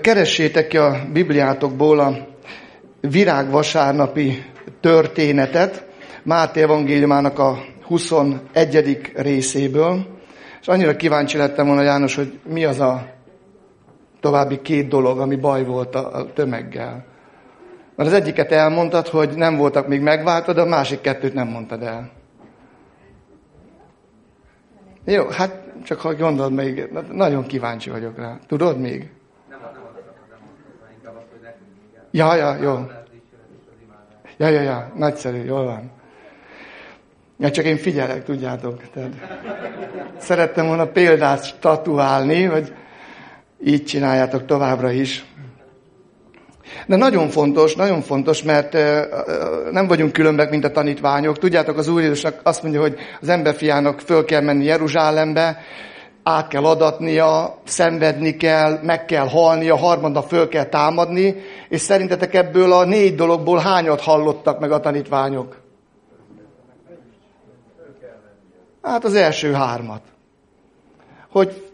Keressétek ki a Bibliátokból a virágvasárnapi történetet, Máté evangéliumának a 21. részéből, és annyira kíváncsi lettem volna, János, hogy mi az a további két dolog, ami baj volt a, tömeggel. Mert az egyiket elmondtad, hogy nem voltak még megváltva, de a másik kettőt nem mondtad el. Jó, hát csak ha gondolod még, nagyon kíváncsi vagyok rá. Tudod még? Ja, ja, jó. Ja, ja, ja, nagyszerű, jól van. Ja, csak én figyelek, tudjátok. Tehát szerettem volna példát statuálni, hogy így csináljátok továbbra is. De nagyon fontos, nagyon fontos, mert nem vagyunk különbek, mint a tanítványok. Tudjátok, az Úr Jézusnak azt mondja, hogy az emberfiának föl kell menni Jeruzsálembe, át kell adatnia, szenvedni kell, meg kell halni, a harmada föl kell támadni, és szerintetek ebből a négy dologból hányat hallottak meg a tanítványok? Hát az első hármat. Hogy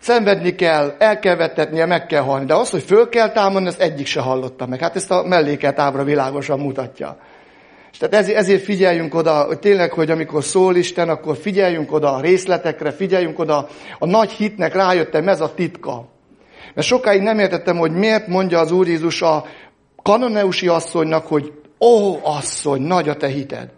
Szenvedni kell, el kell vetetnie, meg kell halni. De az, hogy föl kell támadni, ezt egyik se hallotta meg. Hát ezt a melléket ábra világosan mutatja. És tehát ezért, figyeljünk oda, hogy tényleg, hogy amikor szól Isten, akkor figyeljünk oda a részletekre, figyeljünk oda a nagy hitnek rájöttem, ez a titka. Mert sokáig nem értettem, hogy miért mondja az Úr Jézus a kanoneusi asszonynak, hogy ó, asszony, nagy a te hited.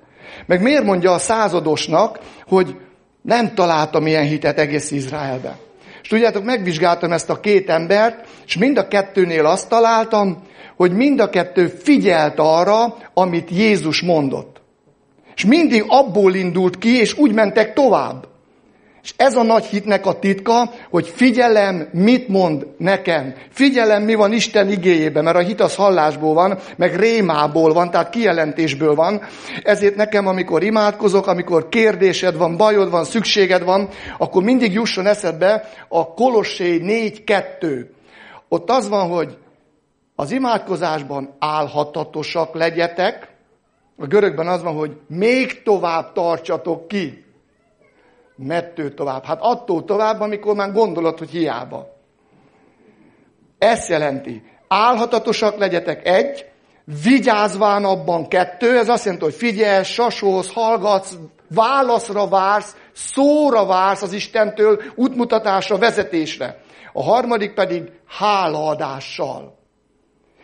Meg miért mondja a századosnak, hogy nem találtam ilyen hitet egész Izraelben. És tudjátok, megvizsgáltam ezt a két embert, és mind a kettőnél azt találtam, hogy mind a kettő figyelt arra, amit Jézus mondott. És mindig abból indult ki, és úgy mentek tovább. És ez a nagy hitnek a titka, hogy figyelem, mit mond nekem. Figyelem, mi van Isten igéjében, mert a hit az hallásból van, meg rémából van, tehát kijelentésből van. Ezért nekem, amikor imádkozok, amikor kérdésed van, bajod van, szükséged van, akkor mindig jusson eszedbe a Kolossé 4.2. Ott az van, hogy az imádkozásban álhatatosak legyetek, a görögben az van, hogy még tovább tartsatok ki mettő tovább. Hát attól tovább, amikor már gondolod, hogy hiába. Ezt jelenti. Álhatatosak legyetek egy, vigyázván abban kettő, ez azt jelenti, hogy figyelj, sasolsz, hallgatsz, válaszra vársz, szóra vársz az Istentől, útmutatásra, vezetésre. A harmadik pedig hálaadással.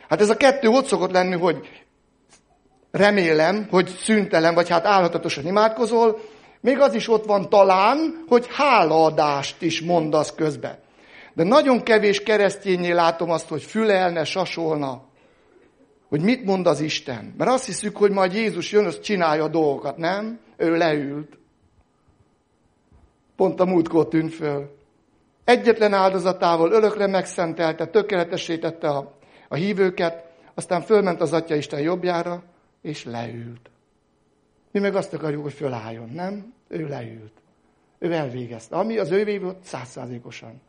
Hát ez a kettő ott szokott lenni, hogy remélem, hogy szüntelen, vagy hát álhatatosan imádkozol, még az is ott van talán, hogy hálaadást is mondasz közbe. De nagyon kevés keresztényé látom azt, hogy fülelne, sasolna, hogy mit mond az Isten. Mert azt hiszük, hogy majd Jézus jön, az csinálja a dolgokat, nem? Ő leült. Pont a múltkor tűnt föl. Egyetlen áldozatával örökre megszentelte, tökéletesítette a, a hívőket, aztán fölment az Atya Isten jobbjára, és leült. Mi meg azt akarjuk, hogy fölálljon, nem? Ő leült. Ő elvégezte. Ami az ő volt, százszázalékosan.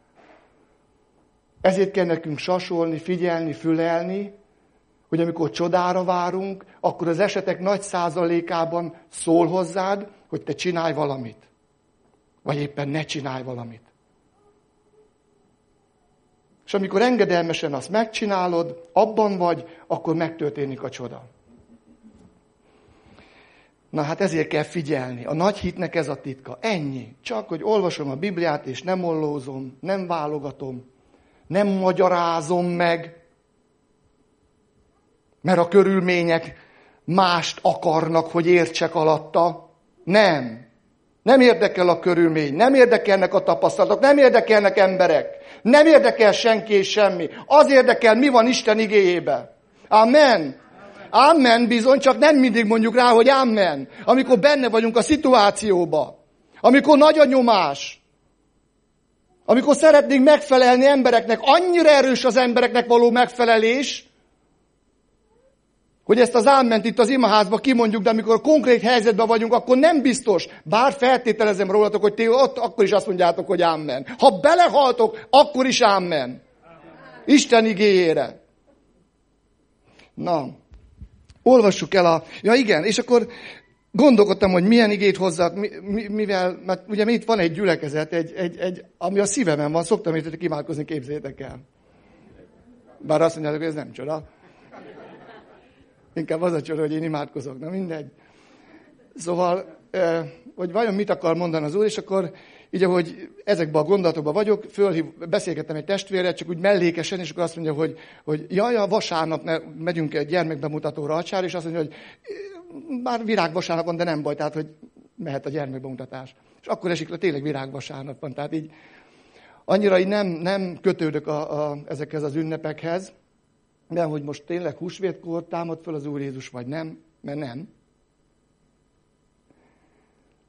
Ezért kell nekünk sasolni, figyelni, fülelni, hogy amikor csodára várunk, akkor az esetek nagy százalékában szól hozzád, hogy te csinálj valamit. Vagy éppen ne csinálj valamit. És amikor engedelmesen azt megcsinálod, abban vagy, akkor megtörténik a csoda. Na hát ezért kell figyelni. A nagy hitnek ez a titka. Ennyi. Csak, hogy olvasom a Bibliát, és nem ollózom, nem válogatom, nem magyarázom meg, mert a körülmények mást akarnak, hogy értsek alatta. Nem. Nem érdekel a körülmény, nem érdekelnek a tapasztalatok, nem érdekelnek emberek, nem érdekel senki és semmi. Az érdekel, mi van Isten igéjébe. Amen. Amen bizony, csak nem mindig mondjuk rá, hogy amen. Amikor benne vagyunk a szituációba. Amikor nagy a nyomás. Amikor szeretnénk megfelelni embereknek, annyira erős az embereknek való megfelelés, hogy ezt az ámment itt az imaházba kimondjuk, de amikor konkrét helyzetben vagyunk, akkor nem biztos. Bár feltételezem rólatok, hogy ti ott akkor is azt mondjátok, hogy ámmen. Ha belehaltok, akkor is ámmen. Isten igéjére. Na, Olvassuk el a... Ja igen, és akkor gondolkodtam, hogy milyen igét hozzak, mivel, mert ugye itt van egy gyülekezet, egy, egy, egy, ami a szívemen van, szoktam értetek imádkozni, képzétek el. Bár azt mondjátok, hogy ez nem csoda. Inkább az a csoda, hogy én imádkozok. Na mindegy. Szóval, hogy vajon mit akar mondani az Úr, és akkor így, ahogy ezekben a gondolatokban vagyok, fölhív, beszélgettem egy testvérrel, csak úgy mellékesen, és akkor azt mondja, hogy, hogy jaj, a vasárnap megyünk egy gyermekbemutatóra a csár, és azt mondja, hogy bár virág vasárnap van, de nem baj, tehát hogy mehet a gyermekbemutatás. És akkor esik le tényleg virág vasárnap van, tehát így annyira így nem, nem kötődök a, a, ezekhez az ünnepekhez, de hogy most tényleg húsvétkor támad föl az Úr Jézus, vagy nem, mert nem.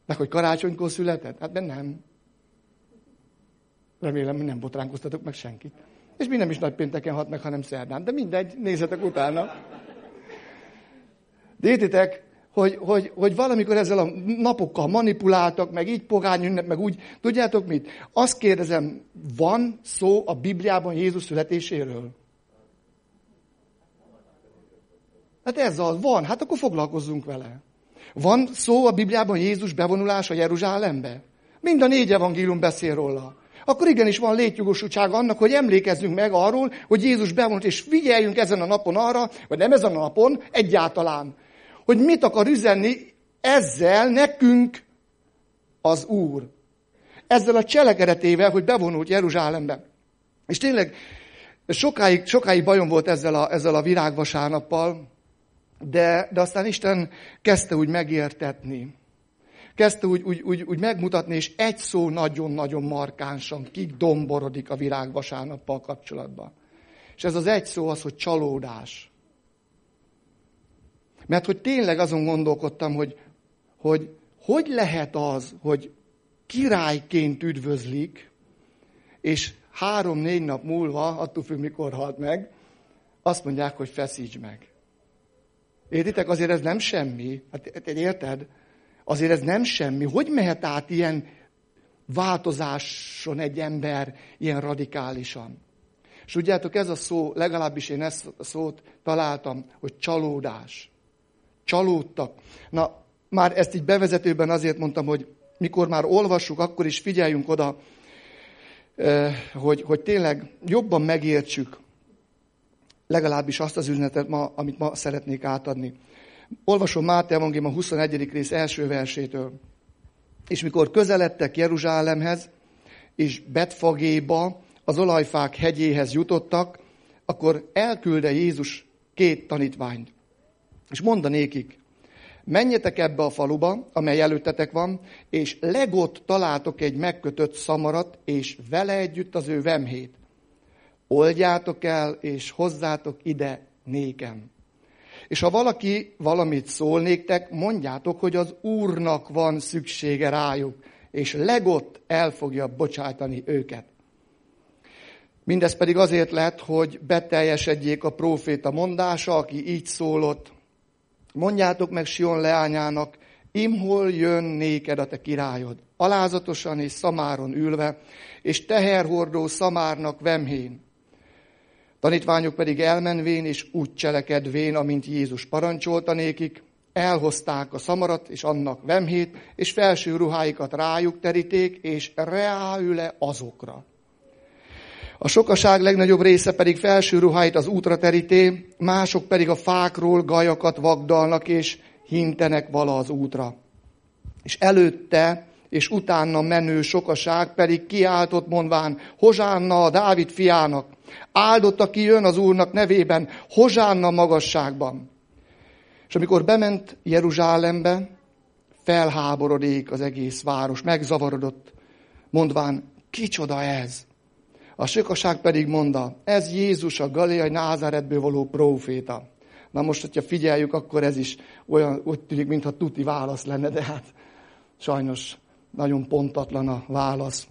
Meg hogy karácsonykor született? Hát ben nem. Remélem, hogy nem botránkoztatok meg senkit. És mi nem is nagy pénteken hat meg, hanem szerdán. De mindegy, nézzetek utána. De hogy, hogy, hogy valamikor ezzel a napokkal manipuláltak, meg így pogány ünnep, meg úgy. Tudjátok mit? Azt kérdezem, van szó a Bibliában Jézus születéséről? Hát ez az, van, hát akkor foglalkozzunk vele. Van szó a Bibliában Jézus bevonulása Jeruzsálembe? Mind a négy evangélium beszél róla. Akkor igenis van létjogosultság annak, hogy emlékezzünk meg arról, hogy Jézus bevonult, és figyeljünk ezen a napon arra, vagy nem ezen a napon, egyáltalán, hogy mit akar üzenni ezzel nekünk az Úr. Ezzel a cselekedetével, hogy bevonult Jeruzsálembe. És tényleg sokáig, sokáig bajom volt ezzel a, ezzel a virágvasárnappal, de, de aztán Isten kezdte úgy megértetni. Kezdte úgy, úgy, úgy, úgy megmutatni, és egy szó nagyon-nagyon markánsan kidomborodik a virágvasárnappal kapcsolatban. És ez az egy szó az, hogy csalódás. Mert hogy tényleg azon gondolkodtam, hogy hogy, hogy lehet az, hogy királyként üdvözlik, és három-négy nap múlva, attól függ, mikor halt meg, azt mondják, hogy feszíts meg. Értitek, azért ez nem semmi. Hát, hát érted? Azért ez nem semmi. Hogy mehet át ilyen változáson egy ember ilyen radikálisan? És tudjátok, ez a szó, legalábbis én ezt a szót találtam, hogy csalódás. Csalódtak. Na, már ezt így bevezetőben azért mondtam, hogy mikor már olvassuk, akkor is figyeljünk oda, eh, hogy, hogy tényleg jobban megértsük legalábbis azt az üzenetet, ma, amit ma szeretnék átadni. Olvasom Máté Evangélium a 21. rész első versétől. És mikor közeledtek Jeruzsálemhez, és Betfagéba, az olajfák hegyéhez jutottak, akkor elkülde Jézus két tanítványt. És mondanékik, menjetek ebbe a faluba, amely előttetek van, és legott találtok egy megkötött szamarat, és vele együtt az ő vemhét oldjátok el, és hozzátok ide nékem. És ha valaki valamit szól néktek, mondjátok, hogy az Úrnak van szüksége rájuk, és legott el fogja bocsátani őket. Mindez pedig azért lett, hogy beteljesedjék a próféta mondása, aki így szólott. Mondjátok meg Sion leányának, imhol jön néked a te királyod, alázatosan és szamáron ülve, és teherhordó szamárnak vemhén Tanítványok pedig elmenvén és úgy cselekedvén, amint Jézus parancsolta nékik, elhozták a szamarat és annak vemhét, és felső ruháikat rájuk teríték, és reáüle azokra. A sokaság legnagyobb része pedig felső ruháit az útra teríté, mások pedig a fákról gajakat vagdalnak, és hintenek vala az útra. És előtte és utána menő sokaság pedig kiáltott mondván, Hozsánna a Dávid fiának, Áldott, aki jön az Úrnak nevében, hozsánna magasságban. És amikor bement Jeruzsálembe, felháborodik az egész város, megzavarodott, mondván, kicsoda ez? A sökaság pedig mondta, ez Jézus a Galileai Názáretből való próféta. Na most, hogyha figyeljük, akkor ez is olyan, úgy tűnik, mintha tuti válasz lenne, de hát sajnos nagyon pontatlan a válasz.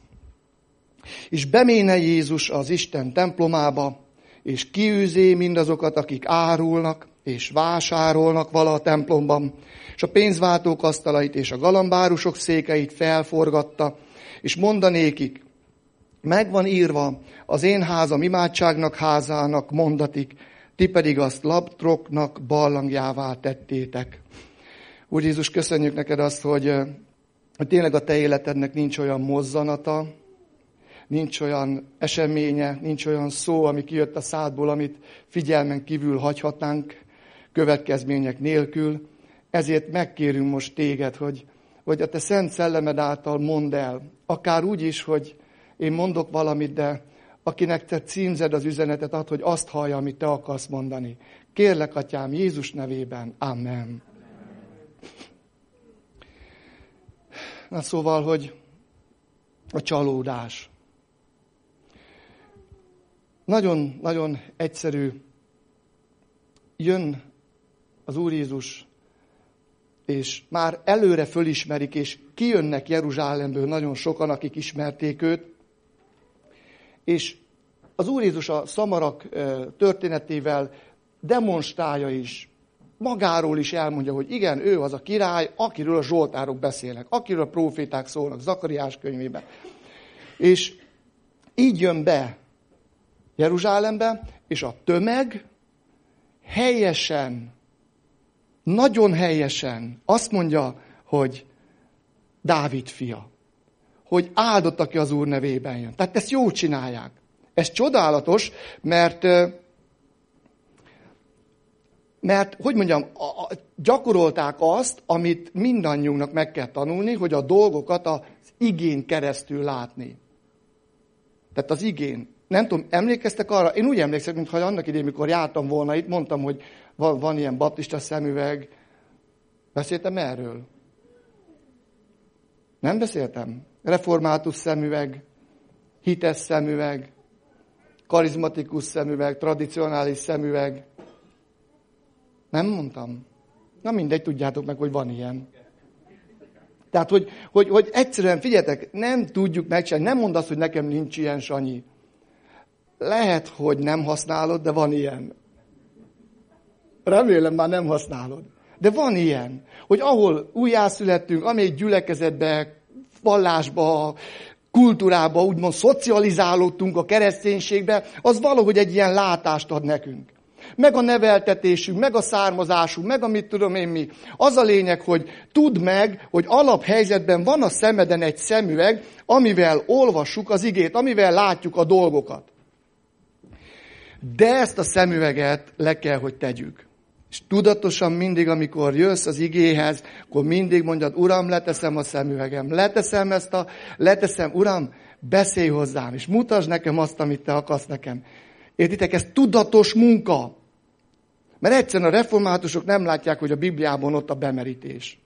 És beméne Jézus az Isten templomába, és kiűzé mindazokat, akik árulnak és vásárolnak vala a templomban, és a pénzváltók asztalait és a galambárusok székeit felforgatta, és mondanékik, megvan írva az én házam imádságnak házának mondatik, ti pedig azt labtroknak ballangjává tettétek. Úr Jézus, köszönjük neked azt, hogy, hogy tényleg a te életednek nincs olyan mozzanata, nincs olyan eseménye, nincs olyan szó, ami kijött a szádból, amit figyelmen kívül hagyhatnánk következmények nélkül. Ezért megkérünk most téged, hogy, hogy a te szent szellemed által mondd el. Akár úgy is, hogy én mondok valamit, de akinek te címzed az üzenetet, ad, hogy azt hallja, amit te akarsz mondani. Kérlek, atyám, Jézus nevében. Amen. Na szóval, hogy a csalódás. Nagyon-nagyon egyszerű. Jön az Úr Jézus, és már előre fölismerik, és kijönnek Jeruzsálemből nagyon sokan, akik ismerték őt, és az Úr Jézus a szamarak történetével demonstrálja is, magáról is elmondja, hogy igen, ő az a király, akiről a zsoltárok beszélnek, akiről a proféták szólnak, Zakariás könyvében. És így jön be Jeruzsálembe, és a tömeg helyesen, nagyon helyesen azt mondja, hogy Dávid fia, hogy áldott, aki az Úr nevében jön. Tehát ezt jó csinálják. Ez csodálatos, mert mert, hogy mondjam, a, a, gyakorolták azt, amit mindannyiunknak meg kell tanulni, hogy a dolgokat az igén keresztül látni. Tehát az igén. Nem tudom, emlékeztek arra? Én úgy emlékszem, mintha annak idején, mikor jártam volna itt, mondtam, hogy van, van ilyen baptista szemüveg. Beszéltem erről? Nem beszéltem? Református szemüveg, hites szemüveg, karizmatikus szemüveg, tradicionális szemüveg. Nem mondtam? Na mindegy, tudjátok meg, hogy van ilyen. Tehát, hogy, hogy, hogy egyszerűen, figyeljetek, nem tudjuk megcsinálni. Nem mondd azt, hogy nekem nincs ilyen, Sanyi. Lehet, hogy nem használod, de van ilyen. Remélem már nem használod. De van ilyen, hogy ahol újjászülettünk, amelyik gyülekezetbe, vallásba, kultúrába, úgymond szocializálódtunk a kereszténységbe, az valahogy egy ilyen látást ad nekünk. Meg a neveltetésünk, meg a származásunk, meg a tudom én mi. Az a lényeg, hogy tudd meg, hogy alaphelyzetben van a szemeden egy szemüveg, amivel olvassuk az igét, amivel látjuk a dolgokat. De ezt a szemüveget le kell, hogy tegyük. És tudatosan mindig, amikor jössz az igéhez, akkor mindig mondjad, Uram, leteszem a szemüvegem, leteszem ezt a, leteszem, Uram, beszélj hozzám, és mutasd nekem azt, amit te akarsz nekem. Értitek, ez tudatos munka. Mert egyszerűen a reformátusok nem látják, hogy a Bibliában ott a bemerítés.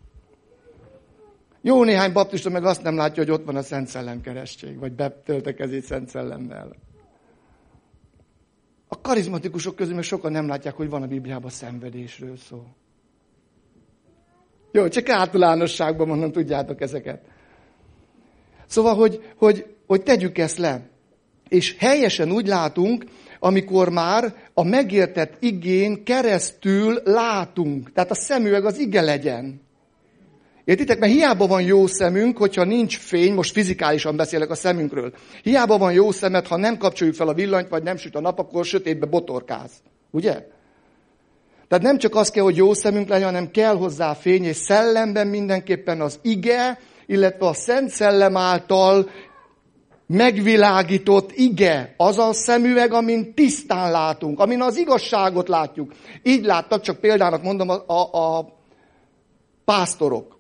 Jó néhány baptista meg azt nem látja, hogy ott van a Szent Szellem keresztség, vagy betöltekezés Szent Szellemmel. A karizmatikusok közül még sokan nem látják, hogy van a Bibliában szenvedésről szó. Jó, csak általánosságban mondom, tudjátok ezeket. Szóval, hogy, hogy, hogy tegyük ezt le. És helyesen úgy látunk, amikor már a megértett igén keresztül látunk. Tehát a szemüveg az ige legyen. Értitek? Mert hiába van jó szemünk, hogyha nincs fény, most fizikálisan beszélek a szemünkről. Hiába van jó szemed, ha nem kapcsoljuk fel a villanyt, vagy nem süt a nap, akkor sötétbe botorkáz. Ugye? Tehát nem csak az kell, hogy jó szemünk legyen, hanem kell hozzá fény, és szellemben mindenképpen az ige, illetve a Szent Szellem által megvilágított ige, az a szemüveg, amin tisztán látunk, amin az igazságot látjuk. Így láttak, csak példának mondom, a, a, a pásztorok.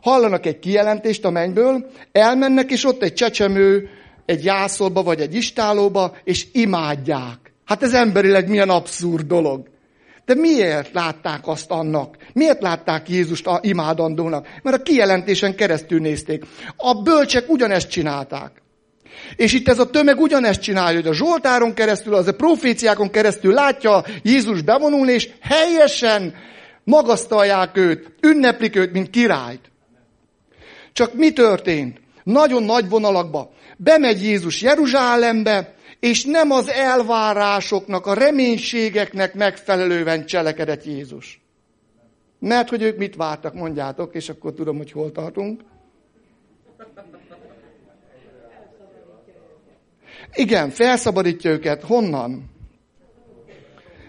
Hallanak egy kijelentést a mennyből, elmennek, és ott egy csecsemő, egy jászolba vagy egy istálóba, és imádják. Hát ez emberileg milyen abszurd dolog. De miért látták azt annak? Miért látták Jézust a imádandónak? Mert a kijelentésen keresztül nézték. A bölcsek ugyanezt csinálták. És itt ez a tömeg ugyanezt csinálja, hogy a Zsoltáron keresztül, az a proféciákon keresztül látja Jézus bevonulni, és helyesen magasztalják őt, ünneplik őt, mint királyt. Csak mi történt? Nagyon nagy vonalakba. Bemegy Jézus Jeruzsálembe, és nem az elvárásoknak, a reménységeknek megfelelően cselekedett Jézus. Mert hogy ők mit vártak, mondjátok, és akkor tudom, hogy hol tartunk. Igen, felszabadítja őket. Honnan?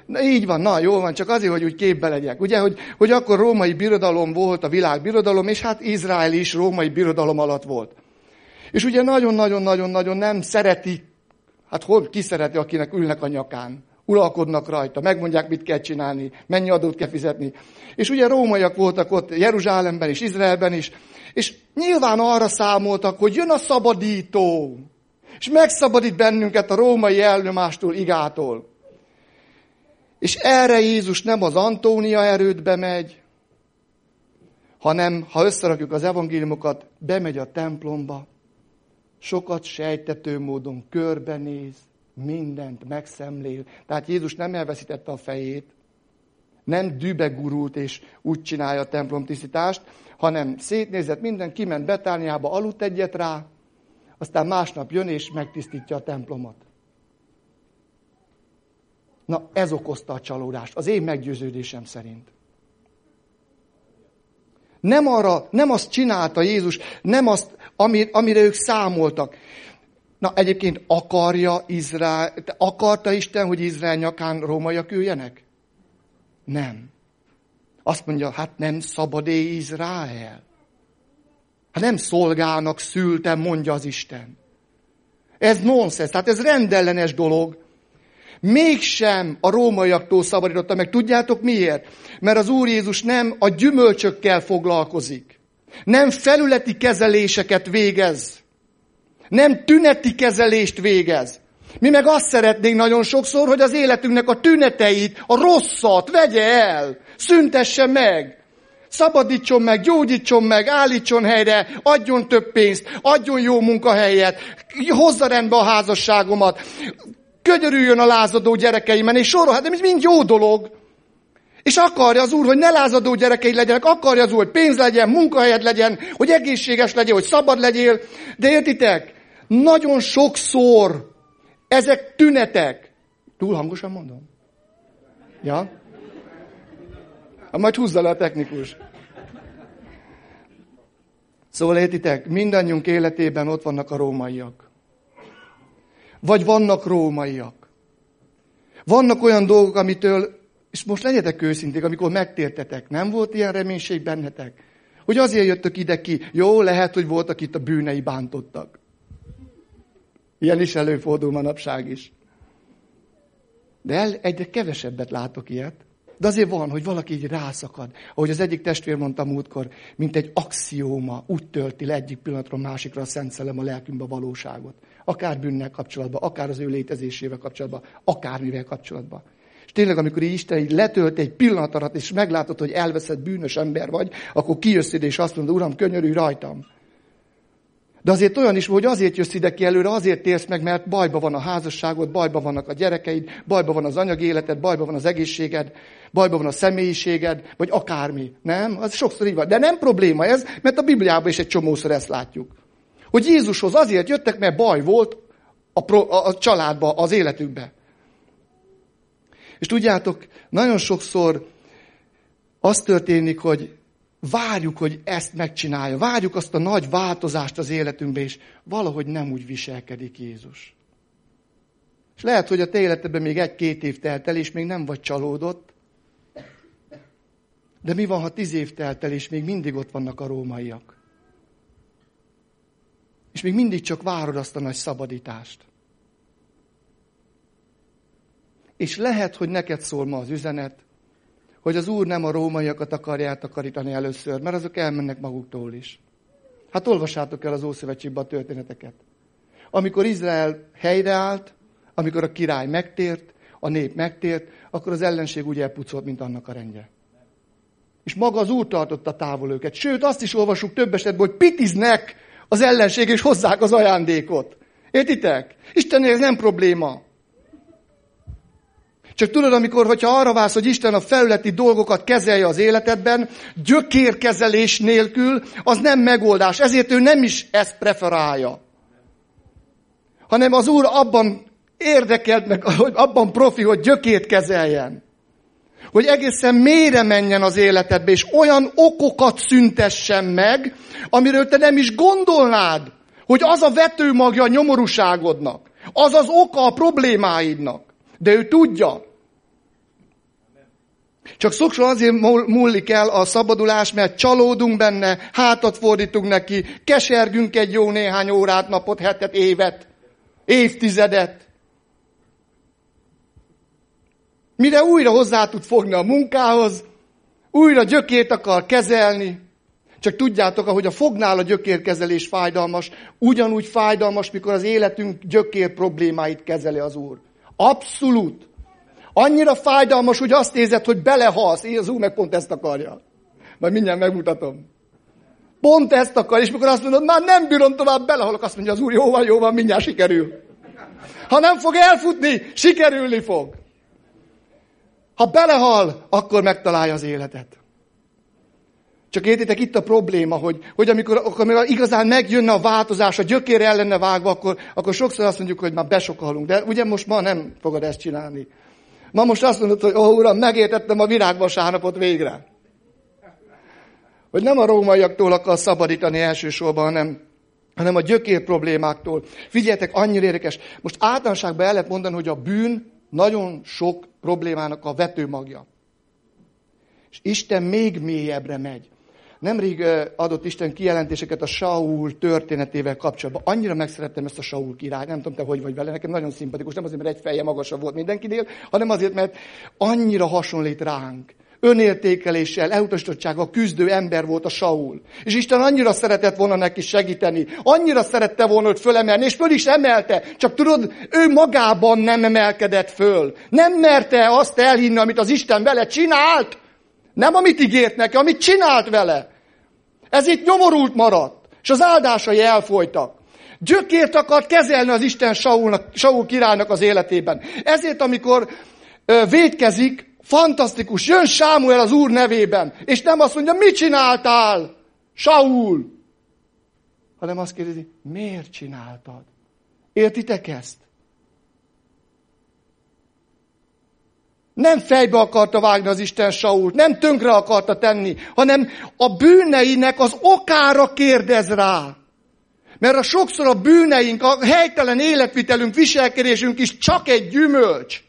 Na, így van, na jó van, csak azért, hogy úgy képbe legyek. Ugye, hogy, hogy akkor római birodalom volt, a világ birodalom, és hát Izrael is római birodalom alatt volt. És ugye nagyon-nagyon-nagyon-nagyon nem szereti, hát hol ki szereti, akinek ülnek a nyakán. Uralkodnak rajta, megmondják, mit kell csinálni, mennyi adót kell fizetni. És ugye rómaiak voltak ott Jeruzsálemben és Izraelben is, és nyilván arra számoltak, hogy jön a szabadító, és megszabadít bennünket a római elnyomástól, igától. És erre Jézus nem az Antónia erődbe megy, hanem, ha összerakjuk az evangéliumokat, bemegy a templomba, sokat sejtető módon körbenéz, mindent megszemlél. Tehát Jézus nem elveszítette a fejét, nem dübegurult és úgy csinálja a templom tisztítást, hanem szétnézett minden, kiment Betániába, aludt egyet rá, aztán másnap jön és megtisztítja a templomot. Na, ez okozta a csalódást, az én meggyőződésem szerint. Nem arra, nem azt csinálta Jézus, nem azt, amire ők számoltak. Na egyébként akarja Izrael, akarta Isten, hogy Izrael nyakán rómaiak üljenek? Nem. Azt mondja, hát nem szabadé Izrael. Hát nem szolgának szültem, mondja az Isten. Ez nonsens, tehát ez rendellenes dolog. Mégsem a rómaiaktól szabadította meg. Tudjátok miért? Mert az Úr Jézus nem a gyümölcsökkel foglalkozik. Nem felületi kezeléseket végez. Nem tüneti kezelést végez. Mi meg azt szeretnénk nagyon sokszor, hogy az életünknek a tüneteit, a rosszat vegye el, szüntesse meg. Szabadítson meg, gyógyítson meg, állítson helyre, adjon több pénzt, adjon jó munkahelyet, hozza rendbe a házasságomat, könyörüljön a lázadó gyerekeimen, és sorol, hát ez mind jó dolog. És akarja az Úr, hogy ne lázadó gyerekei legyenek, akarja az Úr, hogy pénz legyen, munkahelyed legyen, hogy egészséges legyen, hogy szabad legyél. De értitek, nagyon sokszor ezek tünetek. Túl hangosan mondom? Ja? Ha majd húzza le a technikus. Szóval értitek, mindannyiunk életében ott vannak a rómaiak. Vagy vannak rómaiak. Vannak olyan dolgok, amitől, és most legyetek őszinték, amikor megtértetek, nem volt ilyen reménység bennetek? Hogy azért jöttök ide ki, jó, lehet, hogy voltak itt a bűnei bántottak. Ilyen is előfordul manapság is. De el, egyre kevesebbet látok ilyet. De azért van, hogy valaki így rászakad. Ahogy az egyik testvér mondta múltkor, mint egy axióma, úgy tölti le egyik pillanatra másikra a Szent Szellem a lelkünkbe valóságot. Akár bűnnel kapcsolatban, akár az ő létezésével kapcsolatban, akármivel kapcsolatban. Tényleg, amikor Isten így letölt egy pillanat alatt, és meglátod, hogy elveszett bűnös ember vagy, akkor kijössz ide, és azt mondod, Uram, könyörülj rajtam. De azért olyan is, hogy azért jössz ide ki előre, azért térsz meg, mert bajba van a házasságod, bajba vannak a gyerekeid, bajba van az anyagi életed, bajba van az egészséged, bajba van a személyiséged, vagy akármi. Nem? Az sokszor így van. De nem probléma ez, mert a Bibliában is egy csomószor ezt látjuk. Hogy Jézushoz azért jöttek, mert baj volt a, pro, a családba, az életükbe. És tudjátok, nagyon sokszor az történik, hogy várjuk, hogy ezt megcsinálja, várjuk azt a nagy változást az életünkbe, és valahogy nem úgy viselkedik Jézus. És lehet, hogy a te életedben még egy-két év telt el, és még nem vagy csalódott, de mi van, ha tíz év telt el, és még mindig ott vannak a rómaiak? És még mindig csak várod azt a nagy szabadítást. És lehet, hogy neked szól ma az üzenet, hogy az Úr nem a rómaiakat akarja eltakarítani először, mert azok elmennek maguktól is. Hát olvassátok el az Ószövetségben a történeteket. Amikor Izrael helyreállt, amikor a király megtért, a nép megtért, akkor az ellenség úgy elpucolt, mint annak a rendje. És maga az Úr tartotta távol őket. Sőt, azt is olvasjuk több esetben, hogy pitiznek az ellenség, és hozzák az ajándékot. Értitek? Istennél ez nem probléma. Csak tudod, amikor, hogyha arra válsz, hogy Isten a felületi dolgokat kezelje az életedben, gyökérkezelés nélkül, az nem megoldás. Ezért ő nem is ezt preferálja. Hanem az Úr abban érdekelt meg, hogy abban profi, hogy gyökét kezeljen. Hogy egészen mélyre menjen az életedbe, és olyan okokat szüntessen meg, amiről te nem is gondolnád, hogy az a vetőmagja a nyomorúságodnak, az az oka a problémáidnak. De ő tudja. Csak sokszor azért múlik el a szabadulás, mert csalódunk benne, hátat fordítunk neki, kesergünk egy jó néhány órát, napot, hetet, évet, évtizedet. Mire újra hozzá tud fogni a munkához, újra gyökét akar kezelni, csak tudjátok, ahogy a fognál a gyökérkezelés fájdalmas, ugyanúgy fájdalmas, mikor az életünk gyökér problémáit kezeli az Úr. Abszolút. Annyira fájdalmas, hogy azt érzed, hogy belehalsz. Én az Úr meg pont ezt akarja. Majd mindjárt megmutatom. Pont ezt akar, és mikor azt mondod, már nem bírom tovább, belehalok, azt mondja az Úr, jó van, jó van, mindjárt sikerül. Ha nem fog elfutni, sikerülni fog. Ha belehal, akkor megtalálja az életet. Csak értitek, itt a probléma, hogy, hogy amikor, amikor igazán megjönne a változás, a gyökére el lenne vágva, akkor, akkor sokszor azt mondjuk, hogy már besokalunk. De ugye most ma nem fogod ezt csinálni. Ma most azt mondod, hogy ó, uram, megértettem a virágvasárnapot végre. Hogy nem a rómaiaktól akar szabadítani elsősorban, hanem, hanem a gyökér problémáktól. Figyeljetek, annyira érdekes. Most általánosságban el lehet mondani, hogy a bűn nagyon sok problémának a vetőmagja. És Isten még mélyebbre megy. Nemrég adott Isten kijelentéseket a Saul történetével kapcsolatban. Annyira megszerettem ezt a Saul királyt, nem tudom te hogy vagy vele, nekem nagyon szimpatikus, nem azért, mert egy feje magasabb volt mindenkinél, hanem azért, mert annyira hasonlít ránk. Önértékeléssel, elutasítottsággal küzdő ember volt a Saul. És Isten annyira szeretett volna neki segíteni, annyira szerette volna őt fölemelni, és föl is emelte. Csak tudod, ő magában nem emelkedett föl. Nem merte azt elhinni, amit az Isten vele csinált. Nem amit ígért neki, amit csinált vele. Ez itt nyomorult maradt, és az áldásai elfolytak. Gyökért akart kezelni az Isten Saulnak, Saul királynak az életében. Ezért, amikor ö, védkezik, fantasztikus, jön Sámuel az Úr nevében, és nem azt mondja, mit csináltál, Saul? Hanem azt kérdezi, miért csináltad? Értitek ezt? Nem fejbe akarta vágni az Isten Sault, nem tönkre akarta tenni, hanem a bűneinek az okára kérdez rá. Mert a sokszor a bűneink, a helytelen életvitelünk, viselkedésünk is csak egy gyümölcs.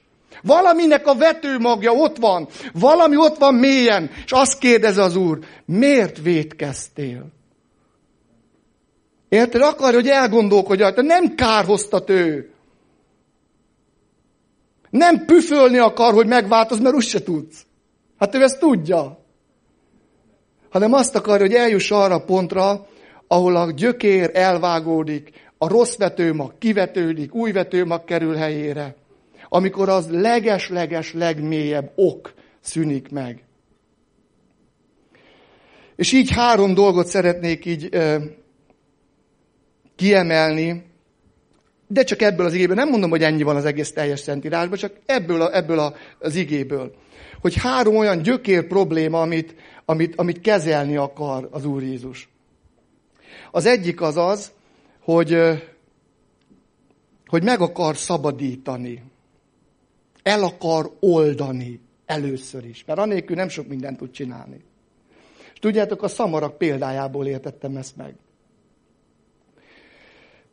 Valaminek a vetőmagja ott van, valami ott van mélyen, és azt kérdez az Úr, miért vétkeztél? Érted? Akarja, hogy elgondolkodja, nem kárhoztat ő. Nem püfölni akar, hogy megváltoz, mert úgyse tudsz. Hát ő ezt tudja. Hanem azt akarja, hogy eljuss arra pontra, ahol a gyökér elvágódik, a rossz vetőmag kivetődik, új vetőmag kerül helyére. Amikor az leges-leges legmélyebb ok szűnik meg. És így három dolgot szeretnék így ö, kiemelni, de csak ebből az igéből. Nem mondom, hogy ennyi van az egész teljes szentírásban, csak ebből, a, ebből a, az igéből. Hogy három olyan gyökér probléma, amit, amit, amit kezelni akar az Úr Jézus. Az egyik az az, hogy, hogy meg akar szabadítani. El akar oldani először is. Mert anélkül nem sok mindent tud csinálni. És tudjátok, a szamarak példájából értettem ezt meg.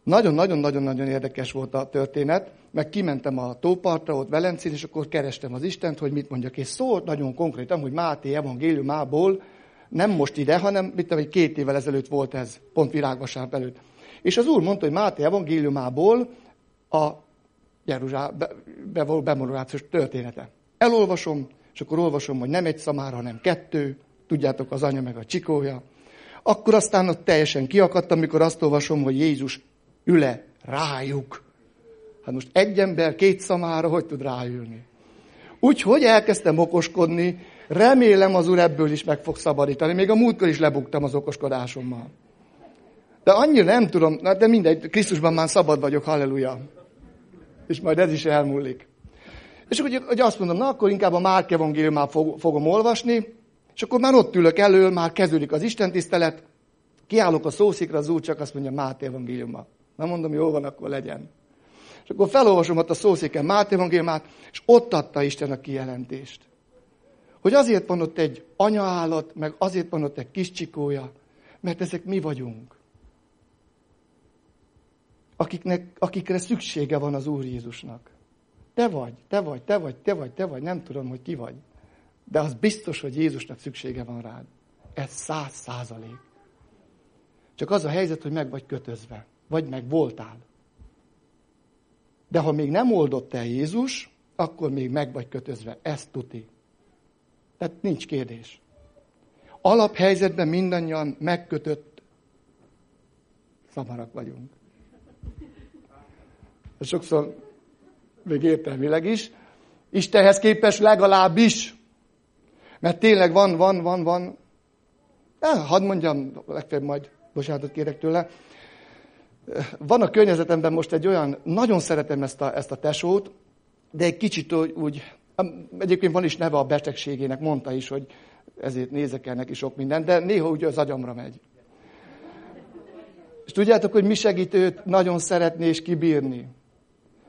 Nagyon-nagyon-nagyon-nagyon érdekes volt a történet, meg kimentem a tópartra, ott Velencén, és akkor kerestem az Istent, hogy mit mondjak. És szólt nagyon konkrétan, hogy Máté evangéliumából, nem most ide, hanem mit tudom, két évvel ezelőtt volt ez, pont virágvasárnap előtt. És az úr mondta, hogy Máté evangéliumából a Jeruzsál, be, be, bemorulációs története. Elolvasom, és akkor olvasom, hogy nem egy szamára, hanem kettő, tudjátok, az anya meg a csikója. Akkor aztán ott teljesen kiakadtam, amikor azt olvasom, hogy Jézus üle rájuk. Hát most egy ember két szamára hogy tud ráülni? Úgyhogy elkezdtem okoskodni, remélem az Úr ebből is meg fog szabadítani. Még a múltkor is lebuktam az okoskodásommal. De annyira nem tudom, de mindegy, Krisztusban már szabad vagyok, halleluja. És majd ez is elmúlik. És akkor hogy azt mondom, na akkor inkább a Márk evangéliumát fogom olvasni, és akkor már ott ülök elől, már kezdődik az Isten tisztelet, kiállok a szószikra, az úr csak azt mondja, Máté evangéliumát. Na mondom, jó van, akkor legyen. És akkor felolvasom ott a szószéken Máté evangéliumát, és ott adta Isten a kijelentést. Hogy azért van ott egy anyaállat, meg azért van ott egy kis csikója, mert ezek mi vagyunk. Akiknek, akikre szüksége van az Úr Jézusnak. Te vagy, te vagy, te vagy, te vagy, te vagy, nem tudom, hogy ki vagy. De az biztos, hogy Jézusnak szüksége van rád. Ez száz százalék. Csak az a helyzet, hogy meg vagy kötözve. Vagy meg voltál. De ha még nem oldott el Jézus, akkor még meg vagy kötözve. Ez tuti. Tehát nincs kérdés. Alaphelyzetben mindannyian megkötött szamarak vagyunk. Sokszor még értelmileg is. Istenhez képest legalábbis. Mert tényleg van, van, van, van. Eh, hadd mondjam, legfeljebb majd bocsánatot kérek tőle. Van a környezetemben most egy olyan, nagyon szeretem ezt a, ezt a tesót, de egy kicsit úgy, egyébként van is neve a betegségének, mondta is, hogy ezért nézek el neki sok mindent, de néha úgy az agyamra megy. És tudjátok, hogy mi segít őt nagyon szeretni és kibírni?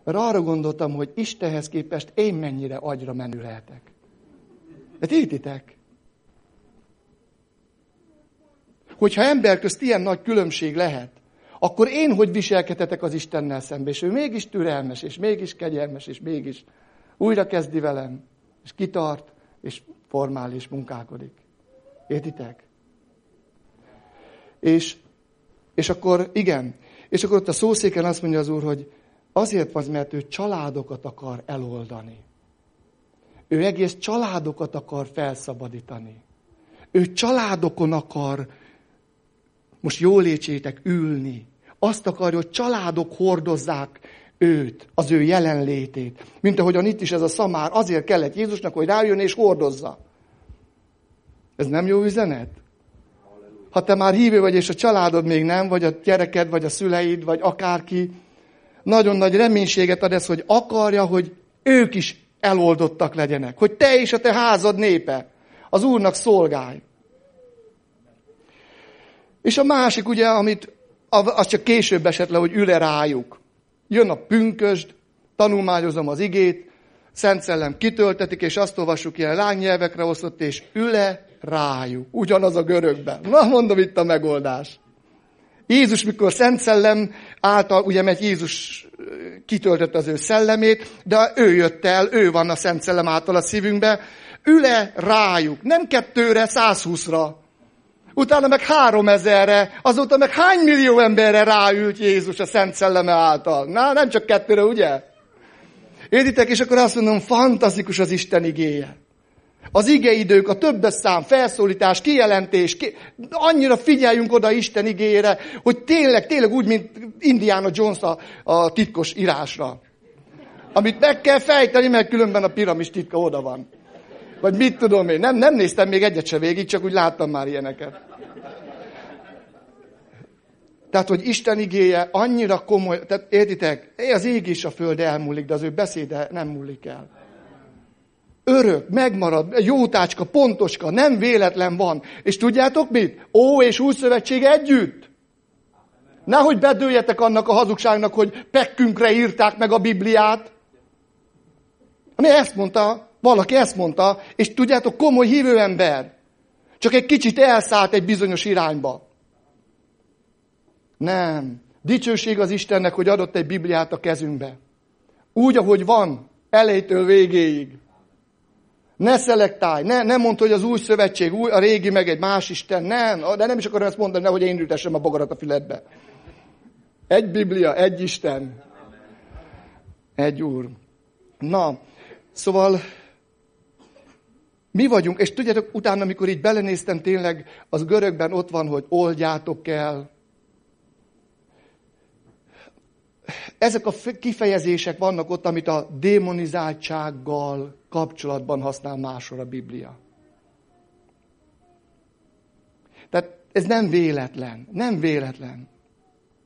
Mert arra gondoltam, hogy Istenhez képest én mennyire agyra menő lehetek. De értitek? Hogyha ember közt ilyen nagy különbség lehet, akkor én hogy viselkedhetek az Istennel szembe, és ő mégis türelmes, és mégis kegyelmes, és mégis újra kezdi velem, és kitart, és formál, és munkálkodik. Értitek? És, és akkor, igen, és akkor ott a szószéken azt mondja az Úr, hogy azért van, mert ő családokat akar eloldani. Ő egész családokat akar felszabadítani. Ő családokon akar, most jól étsétek, ülni. Azt akarja, hogy családok hordozzák őt, az ő jelenlétét. Mint ahogyan itt is ez a szamár azért kellett Jézusnak, hogy rájön és hordozza. Ez nem jó üzenet? Ha te már hívő vagy, és a családod még nem, vagy a gyereked, vagy a szüleid, vagy akárki, nagyon nagy reménységet ad ez, hogy akarja, hogy ők is eloldottak legyenek. Hogy te és a te házad népe az Úrnak szolgálj. És a másik, ugye, amit az csak később esett le, hogy üle rájuk. Jön a pünkösd, tanulmányozom az igét, Szent Szellem kitöltetik, és azt olvassuk ilyen lánynyelvekre osztott, és üle rájuk. Ugyanaz a görögben. Na, mondom itt a megoldás. Jézus, mikor Szent Szellem által, ugye, mert Jézus kitöltött az ő szellemét, de ő jött el, ő van a Szent Szellem által a szívünkbe, üle rájuk, nem kettőre, 120-ra. Utána meg három ezerre, azóta meg hány millió emberre ráült Jézus a Szent Szelleme által. Na, nem csak kettőre, ugye? Értitek? És akkor azt mondom, fantasztikus az Isten igéje. Az igeidők, a többes szám, felszólítás, kijelentés, ki... annyira figyeljünk oda Isten igényére, hogy tényleg, tényleg úgy, mint Indiana Jones a, a titkos írásra. Amit meg kell fejteni, mert különben a piramis titka oda van. Vagy mit tudom én, nem, nem néztem még egyet se végig, csak úgy láttam már ilyeneket. Tehát, hogy Isten igéje annyira komoly, tehát értitek, az ég is a föld elmúlik, de az ő beszéde nem múlik el örök, megmarad, jó tácska, pontoska, nem véletlen van. És tudjátok mit? Ó és új szövetség együtt. Nehogy bedőljetek annak a hazugságnak, hogy pekkünkre írták meg a Bibliát. Ami ezt mondta, valaki ezt mondta, és tudjátok, komoly hívő ember. Csak egy kicsit elszállt egy bizonyos irányba. Nem. Dicsőség az Istennek, hogy adott egy Bibliát a kezünkbe. Úgy, ahogy van, elejétől végéig. Ne szelektálj, ne, ne mondd, hogy az új szövetség, új, a régi meg egy más Isten. Nem, de nem is akarom ezt mondani, nehogy én ültessem a bogarat a füledbe. Egy Biblia, egy Isten. Egy Úr. Na, szóval mi vagyunk, és tudjátok, utána, amikor így belenéztem tényleg, az görögben ott van, hogy oldjátok el, ezek a kifejezések vannak ott, amit a démonizáltsággal kapcsolatban használ máshol a Biblia. Tehát ez nem véletlen, nem véletlen,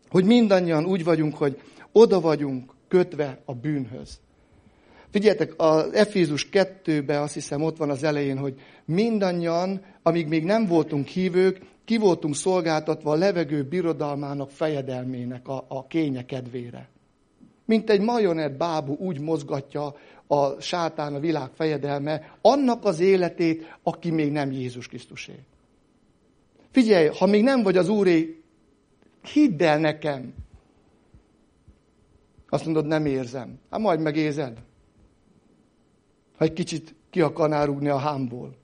hogy mindannyian úgy vagyunk, hogy oda vagyunk kötve a bűnhöz. Figyeljetek, az Efézus 2-ben azt hiszem ott van az elején, hogy mindannyian, amíg még nem voltunk hívők, ki voltunk szolgáltatva a levegő birodalmának fejedelmének a, a kénye kedvére. Mint egy majonet bábú úgy mozgatja a sátán, a világ fejedelme, annak az életét, aki még nem Jézus Krisztusé. Figyelj, ha még nem vagy az Úré, hidd el nekem. Azt mondod, nem érzem. Hát majd megérzed. Ha egy kicsit ki akarná rúgni a hámból.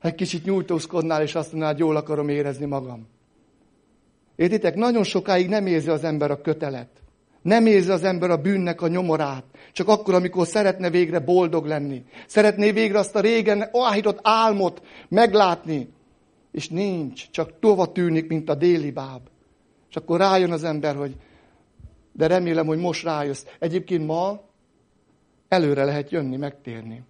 Egy kicsit nyújtózkodnál, és azt mondanád, jól akarom érezni magam. Értitek, nagyon sokáig nem érzi az ember a kötelet. Nem érzi az ember a bűnnek a nyomorát. Csak akkor, amikor szeretne végre boldog lenni. Szeretné végre azt a régen áhított álmot meglátni. És nincs, csak tova tűnik, mint a déli báb. És akkor rájön az ember, hogy de remélem, hogy most rájössz. Egyébként ma előre lehet jönni, megtérni.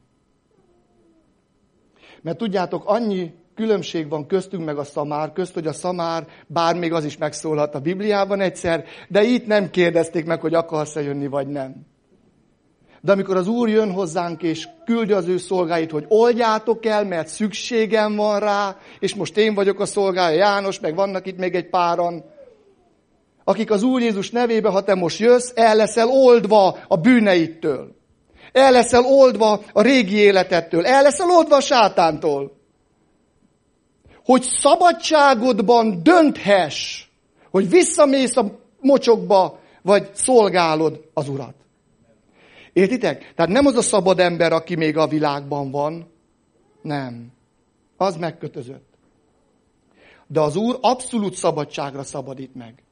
Mert tudjátok, annyi különbség van köztünk meg a szamár közt, hogy a szamár, bár még az is megszólhat a Bibliában egyszer, de itt nem kérdezték meg, hogy akarsz-e jönni, vagy nem. De amikor az Úr jön hozzánk, és küldi az ő szolgáit, hogy oldjátok el, mert szükségem van rá, és most én vagyok a szolgája, János, meg vannak itt még egy páran, akik az Úr Jézus nevébe, ha te most jössz, el leszel oldva a bűneittől. El leszel oldva a régi életettől. El leszel oldva a sátántól. Hogy szabadságodban dönthess, hogy visszamész a mocsokba, vagy szolgálod az Urat. Értitek? Tehát nem az a szabad ember, aki még a világban van. Nem. Az megkötözött. De az Úr abszolút szabadságra szabadít meg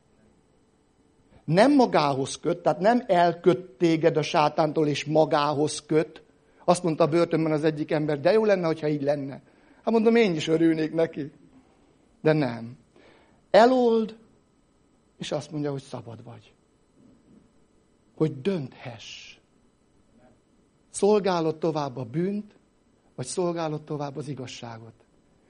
nem magához köt, tehát nem elköt téged a sátántól, és magához köt. Azt mondta a börtönben az egyik ember, de jó lenne, hogyha így lenne. Hát mondom, én is örülnék neki. De nem. Elold, és azt mondja, hogy szabad vagy. Hogy dönthess. Szolgálod tovább a bűnt, vagy szolgálod tovább az igazságot.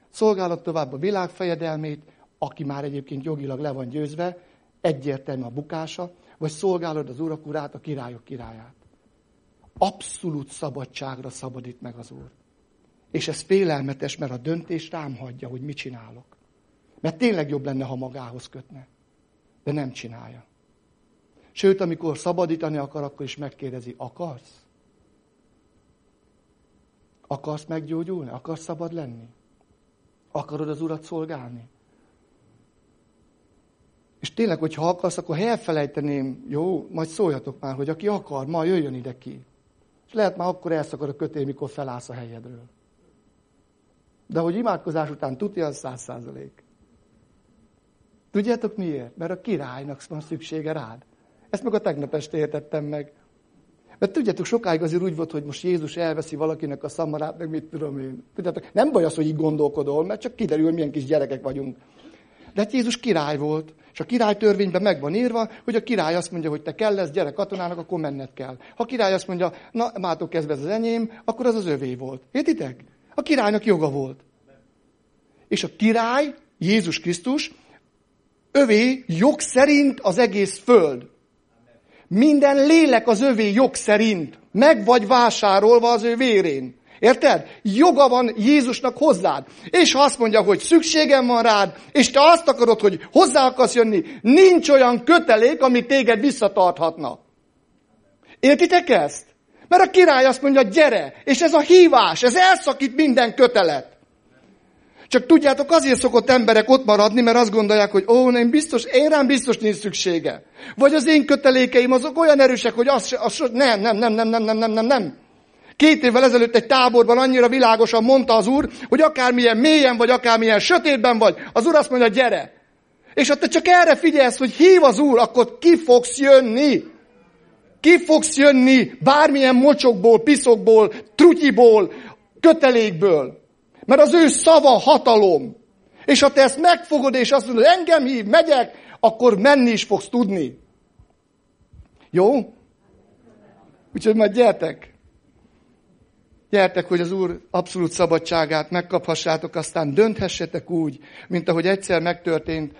Szolgálod tovább a világfejedelmét, aki már egyébként jogilag le van győzve, egyértelmű a bukása, vagy szolgálod az urak urát, a királyok királyát. Abszolút szabadságra szabadít meg az Úr. És ez félelmetes, mert a döntés rám hagyja, hogy mit csinálok. Mert tényleg jobb lenne, ha magához kötne. De nem csinálja. Sőt, amikor szabadítani akar, akkor is megkérdezi, akarsz? Akarsz meggyógyulni? Akarsz szabad lenni? Akarod az Urat szolgálni? És tényleg, hogyha akarsz, akkor elfelejteném, jó, majd szóljatok már, hogy aki akar, ma jöjjön ide ki. És lehet már akkor elszakad a kötél, mikor felállsz a helyedről. De hogy imádkozás után tudja, az száz százalék. Tudjátok miért? Mert a királynak van szüksége rád. Ezt meg a tegnap este értettem meg. Mert tudjátok, sokáig azért úgy volt, hogy most Jézus elveszi valakinek a szamarát, meg mit tudom én. Tudjátok, nem baj az, hogy így gondolkodol, mert csak kiderül, hogy milyen kis gyerekek vagyunk. De hát Jézus király volt. És a király törvényben meg van írva, hogy a király azt mondja, hogy te kell lesz gyerek katonának, akkor menned kell. Ha a király azt mondja, na, mátok kezdve ez az enyém, akkor az az övé volt. Értitek? A királynak joga volt. És a király, Jézus Krisztus, övé jog szerint az egész föld. Minden lélek az övé jog szerint. Meg vagy vásárolva az ő vérén. Érted? Joga van Jézusnak hozzád. És ha azt mondja, hogy szükségem van rád, és te azt akarod, hogy hozzá akarsz jönni, nincs olyan kötelék, ami téged visszatarthatna. Értitek ezt? Mert a király azt mondja, gyere, és ez a hívás, ez elszakít minden kötelet. Csak tudjátok, azért szokott emberek ott maradni, mert azt gondolják, hogy ó, nem biztos, én rám biztos nincs szüksége. Vagy az én kötelékeim azok olyan erősek, hogy az, az nem, nem, nem, nem, nem, nem, nem, nem, nem. Két évvel ezelőtt egy táborban annyira világosan mondta az Úr, hogy akármilyen mélyen vagy, akármilyen sötétben vagy, az Úr azt mondja, gyere. És ha te csak erre figyelsz, hogy hív az Úr, akkor ki fogsz jönni. Ki fogsz jönni bármilyen mocsokból, piszokból, trutyiból, kötelékből. Mert az ő szava hatalom. És ha te ezt megfogod, és azt mondod, engem hív, megyek, akkor menni is fogsz tudni. Jó? Úgyhogy majd gyertek. Gyertek, hogy az Úr abszolút szabadságát megkaphassátok, aztán dönthessetek úgy, mint ahogy egyszer megtörtént,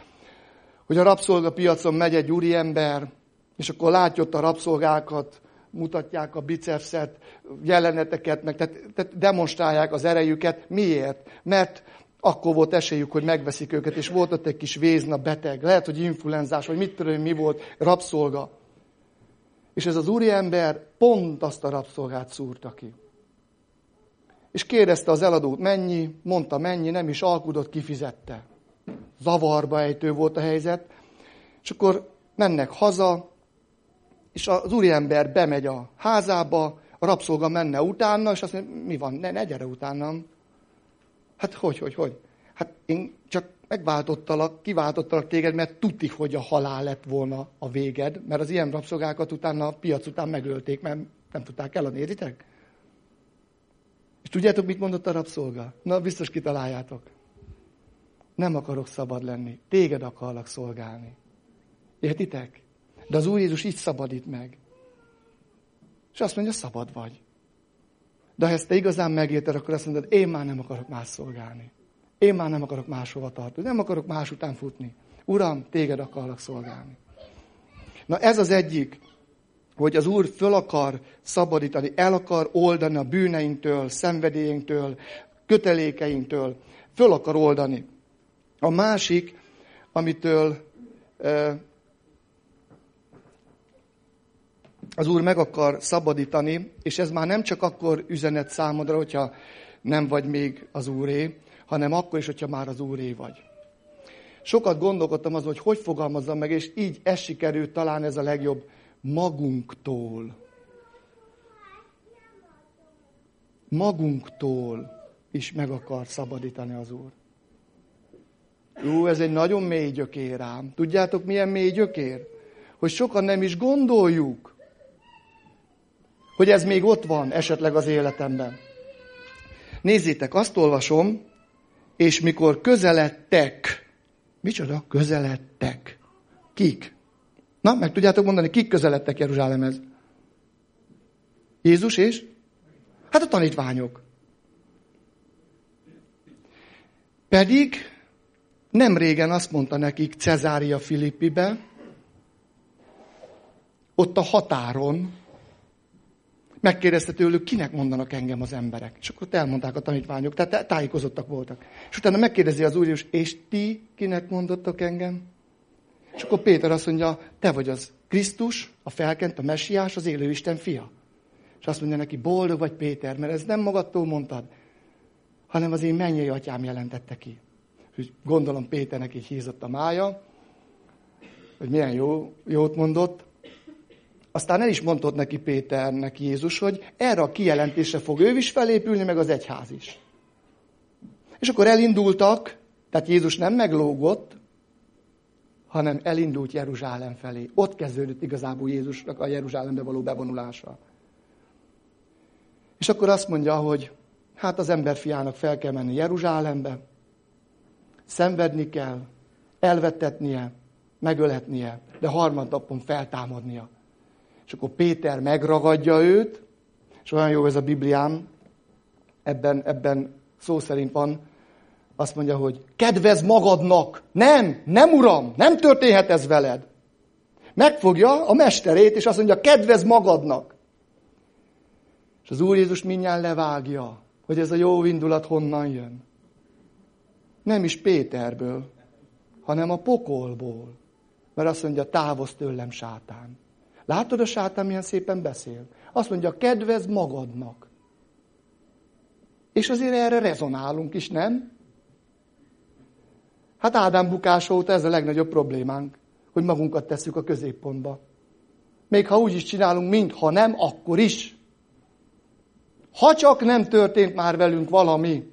hogy a rabszolgapiacon megy egy úriember, és akkor látja ott a rabszolgákat, mutatják a bicepszet, jeleneteket, meg tehát, tehát demonstrálják az erejüket. Miért? Mert akkor volt esélyük, hogy megveszik őket, és volt ott egy kis vézna beteg, lehet, hogy influenzás, vagy mit tudom, mi volt, rabszolga. És ez az úriember pont azt a rabszolgát szúrta ki. És kérdezte az eladót, mennyi, mondta mennyi, nem is alkudott, kifizette. Zavarba ejtő volt a helyzet. És akkor mennek haza, és az úriember bemegy a házába, a rabszolga menne utána, és azt mondja, mi van, ne, ne gyere utánam. Hát hogy, hogy, hogy? Hát én csak megváltottalak, kiváltottalak téged, mert tudtik, hogy a halál lett volna a véged, mert az ilyen rabszolgákat utána a piac után megölték, mert nem tudták eladni, értitek? Tudjátok, mit mondott a rabszolga? Na, biztos kitaláljátok. Nem akarok szabad lenni. Téged akarlak szolgálni. Értitek? De az Úr Jézus így szabadít meg. És azt mondja, szabad vagy. De ha ezt te igazán megérted, akkor azt mondod, én már nem akarok más szolgálni. Én már nem akarok máshova tartani. Nem akarok más után futni. Uram, téged akarlak szolgálni. Na ez az egyik, hogy az Úr föl akar szabadítani, el akar oldani a bűneinktől, szenvedélyeinktől, kötelékeinktől. Föl akar oldani. A másik, amitől az Úr meg akar szabadítani, és ez már nem csak akkor üzenet számodra, hogyha nem vagy még az Úré, hanem akkor is, hogyha már az Úré vagy. Sokat gondolkodtam azon, hogy hogy fogalmazzam meg, és így ez sikerült talán ez a legjobb magunktól. Magunktól is meg akar szabadítani az Úr. Jó, ez egy nagyon mély gyökér ám. Tudjátok, milyen mély gyökér? Hogy sokan nem is gondoljuk, hogy ez még ott van esetleg az életemben. Nézzétek, azt olvasom, és mikor közeledtek, micsoda? Közeledtek. Kik? Na, meg tudjátok mondani, kik közeledtek Jeruzsálemhez? Jézus és? Hát a tanítványok. Pedig nem régen azt mondta nekik Cezária Filippibe, ott a határon, megkérdezte tőlük, kinek mondanak engem az emberek. És akkor elmondták a tanítványok, tehát tájékozottak voltak. És utána megkérdezi az Úr és ti kinek mondottak engem? És akkor Péter azt mondja, te vagy az Krisztus, a felkent, a messiás, az élő Isten fia. És azt mondja neki, boldog vagy Péter, mert ez nem magadtól mondtad, hanem az én mennyei atyám jelentette ki. És gondolom Péternek így hízott a mája, hogy milyen jó, jót mondott. Aztán el is mondott neki Péternek Jézus, hogy erre a kijelentésre fog ő is felépülni, meg az egyház is. És akkor elindultak, tehát Jézus nem meglógott, hanem elindult Jeruzsálem felé. Ott kezdődött igazából Jézusnak a Jeruzsálembe való bevonulása. És akkor azt mondja, hogy hát az emberfiának fel kell menni Jeruzsálembe, szenvedni kell, elvettetnie, megölhetnie, de harmadnapon feltámadnia. És akkor Péter megragadja őt, és olyan jó ez a Bibliám, ebben, ebben szó szerint van, azt mondja, hogy kedvez magadnak. Nem, nem uram, nem történhet ez veled. Megfogja a mesterét, és azt mondja, kedvez magadnak. És az Úr Jézus mindjárt levágja, hogy ez a jó indulat honnan jön. Nem is Péterből, hanem a pokolból. Mert azt mondja, távozz tőlem, sátán. Látod a sátán milyen szépen beszél? Azt mondja, kedvez magadnak. És azért erre rezonálunk is, nem? Hát Ádám bukása óta ez a legnagyobb problémánk, hogy magunkat tesszük a középpontba. Még ha úgy is csinálunk, mint ha nem, akkor is. Ha csak nem történt már velünk valami,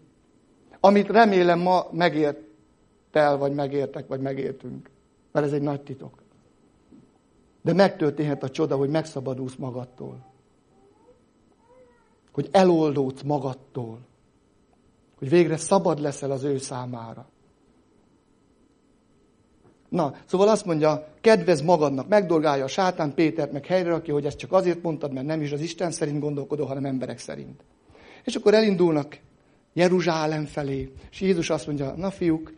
amit remélem ma megért el, vagy megértek, vagy megértünk. Mert ez egy nagy titok. De megtörténhet a csoda, hogy megszabadulsz magadtól. Hogy eloldódsz magadtól. Hogy végre szabad leszel az ő számára. Na, szóval azt mondja, kedvez magadnak, megdolgálja a sátán Pétert, meg helyre rakja, hogy ezt csak azért mondtad, mert nem is az Isten szerint gondolkodó, hanem emberek szerint. És akkor elindulnak Jeruzsálem felé, és Jézus azt mondja, na fiúk,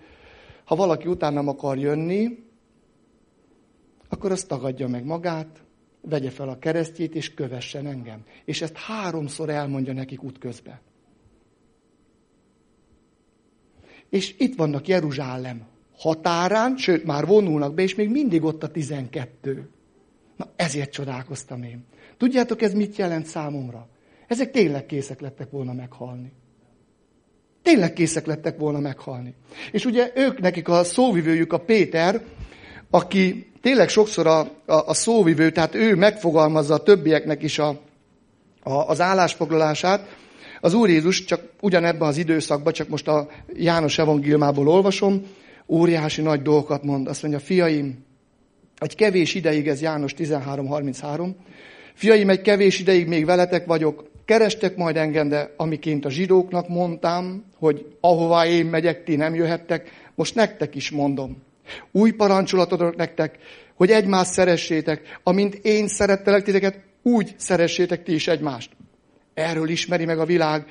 ha valaki utánam akar jönni, akkor azt tagadja meg magát, vegye fel a keresztjét, és kövessen engem. És ezt háromszor elmondja nekik útközben. És itt vannak Jeruzsálem határán, sőt, már vonulnak be, és még mindig ott a tizenkettő. Na, ezért csodálkoztam én. Tudjátok, ez mit jelent számomra? Ezek tényleg készek lettek volna meghalni. Tényleg készek lettek volna meghalni. És ugye ők, nekik a szóvivőjük a Péter, aki tényleg sokszor a, a, a szóvivő, tehát ő megfogalmazza a többieknek is a, az állásfoglalását. Az Úr Jézus csak ugyanebben az időszakban, csak most a János evangéliumából olvasom, óriási nagy dolgokat mond. Azt mondja, fiaim, egy kevés ideig, ez János 13.33, fiaim, egy kevés ideig még veletek vagyok, kerestek majd engem, de amiként a zsidóknak mondtam, hogy ahová én megyek, ti nem jöhettek, most nektek is mondom. Új parancsolatot adok nektek, hogy egymást szeressétek, amint én szerettelek titeket, úgy szeressétek ti is egymást. Erről ismeri meg a világ,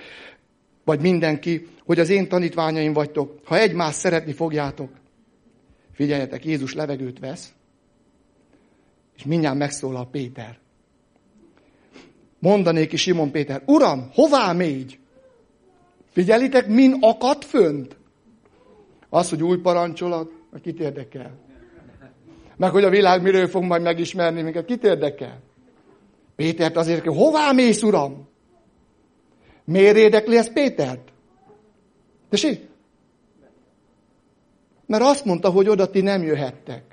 vagy mindenki, hogy az én tanítványaim vagytok, ha egymást szeretni fogjátok. Figyeljetek, Jézus levegőt vesz, és mindjárt megszólal Péter. Mondanék is Simon Péter, Uram, hová mégy? Figyelitek, min akadt fönt? Az, hogy új parancsolat, kit érdekel? Meg hogy a világ miről fog majd megismerni minket, kit érdekel? Pétert azért kell, hová mész, uram? Miért érdekli ez Pétert? Tessék? Mert azt mondta, hogy oda ti nem jöhettek.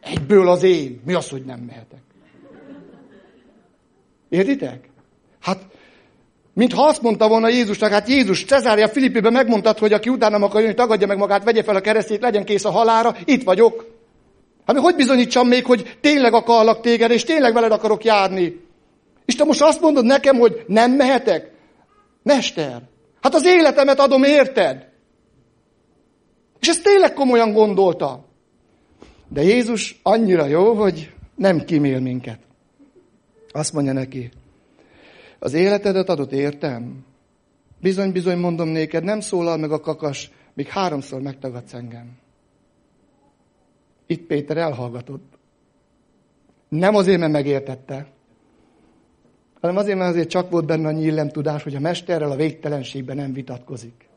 Egyből az én. Mi az, hogy nem mehetek? Értitek? Hát, mintha azt mondta volna Jézusnak, hát Jézus, Cezária Filippiben megmondtad, hogy aki utána akar jönni, tagadja meg magát, vegye fel a keresztét, legyen kész a halára, itt vagyok. Hát hogy bizonyítsam még, hogy tényleg akarlak téged, és tényleg veled akarok járni? És te most azt mondod nekem, hogy nem mehetek? Mester, hát az életemet adom érted. És ezt tényleg komolyan gondolta. De Jézus annyira jó, hogy nem kimél minket. Azt mondja neki, az életedet adott értem. Bizony, bizony mondom néked, nem szólal meg a kakas, még háromszor megtagadsz engem. Itt Péter elhallgatott. Nem azért, mert megértette, hanem azért, mert azért csak volt benne a nyillem tudás, hogy a mesterrel a végtelenségben nem vitatkozik.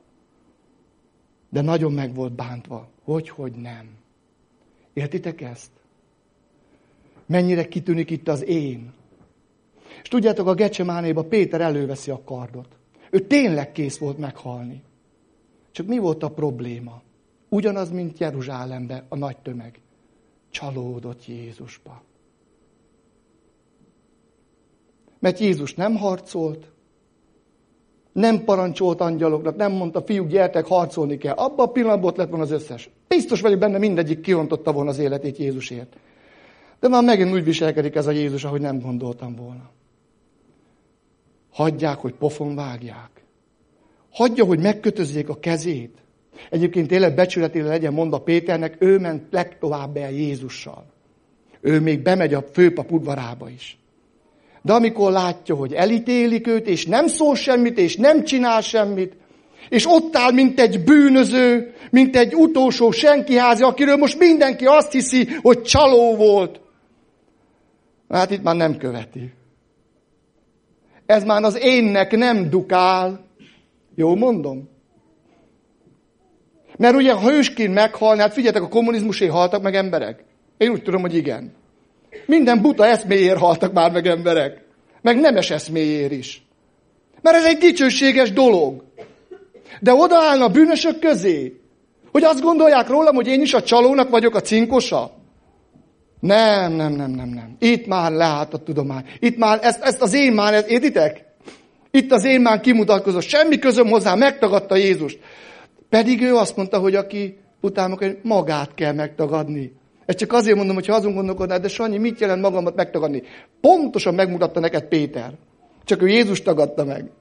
De nagyon meg volt bántva. Hogy, hogy nem. Értitek ezt? Mennyire kitűnik itt az én. És tudjátok, a Gecsemánéba Péter előveszi a kardot. Ő tényleg kész volt meghalni. Csak mi volt a probléma? Ugyanaz, mint Jeruzsálembe a nagy tömeg. Csalódott Jézusba. Mert Jézus nem harcolt, nem parancsolt angyaloknak, nem mondta, fiúk, gyertek, harcolni kell. Abban a pillanatban lett volna az összes. Biztos vagyok benne, mindegyik kiontotta volna az életét Jézusért. De már megint úgy viselkedik ez a Jézus, ahogy nem gondoltam volna. Hagyják, hogy pofon vágják. Hagyja, hogy megkötözzék a kezét. Egyébként tényleg becsületére legyen mondva Péternek, ő ment legtovább el Jézussal. Ő még bemegy a főpap udvarába is. De amikor látja, hogy elítélik őt, és nem szól semmit, és nem csinál semmit, és ott áll, mint egy bűnöző, mint egy utolsó senkiházi, akiről most mindenki azt hiszi, hogy csaló volt. Hát itt már nem követi. Ez már az énnek nem dukál. Jó mondom? Mert ugye, ha hősként meghalni, hát figyeljetek, a kommunizmusé haltak meg emberek. Én úgy tudom, hogy igen. Minden buta eszméért haltak már meg emberek. Meg nemes eszméért is. Mert ez egy dicsőséges dolog. De odaállna a bűnösök közé, hogy azt gondolják rólam, hogy én is a csalónak vagyok a cinkosa. Nem, nem, nem, nem, nem. Itt már leállt a tudomány. Itt már, ezt, ezt az én már, értitek? Itt az én már kimutatkozott. Semmi közöm hozzá, megtagadta Jézust. Pedig ő azt mondta, hogy aki utána magát kell megtagadni. Ezt csak azért mondom, hogy ha azon gondolkodnál, de Sanyi, mit jelent magamat megtagadni? Pontosan megmutatta neked Péter. Csak ő Jézus tagadta meg.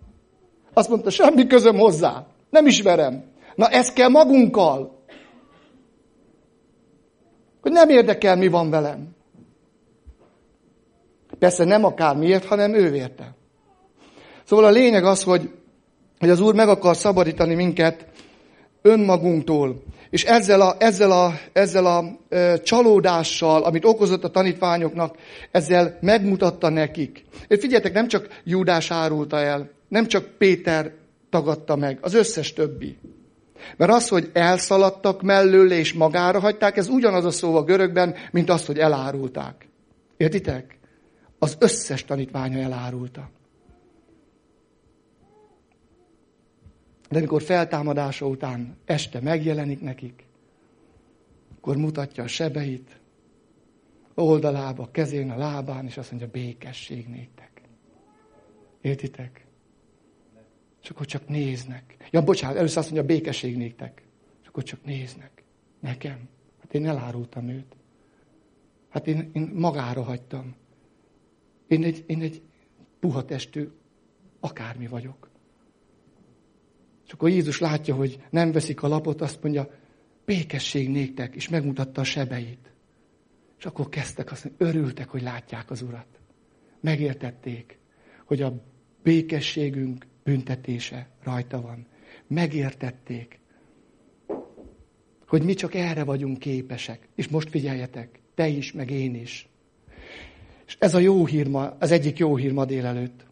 Azt mondta, semmi közöm hozzá. Nem ismerem. Na ez kell magunkkal. Hogy nem érdekel, mi van velem. Persze nem akár miért, hanem ő érte. Szóval a lényeg az, hogy, hogy az Úr meg akar szabadítani minket önmagunktól. És ezzel a, ezzel a, ezzel a e, csalódással, amit okozott a tanítványoknak, ezzel megmutatta nekik. És figyeljetek, nem csak Júdás árulta el, nem csak Péter tagadta meg, az összes többi. Mert az, hogy elszaladtak mellőle és magára hagyták, ez ugyanaz a szó a görögben, mint az, hogy elárulták. Értitek? Az összes tanítványa elárulta. De amikor feltámadása után este megjelenik nekik, akkor mutatja a sebeit, oldalába, kezén, a lábán, és azt mondja, békesség néktek. Értitek? És akkor csak néznek. Ja, bocsánat, először azt mondja, békesség néktek. És akkor csak néznek. Nekem. Hát én elárultam őt. Hát én, én magára hagytam. Én egy, én egy puha testű akármi vagyok. És akkor Jézus látja, hogy nem veszik a lapot, azt mondja, békesség néktek, és megmutatta a sebeit. És akkor kezdtek azt mondani, örültek, hogy látják az Urat. Megértették, hogy a békességünk büntetése rajta van. Megértették, hogy mi csak erre vagyunk képesek. És most figyeljetek, te is, meg én is. És ez a jó hír ma, az egyik jó hír ma délelőtt,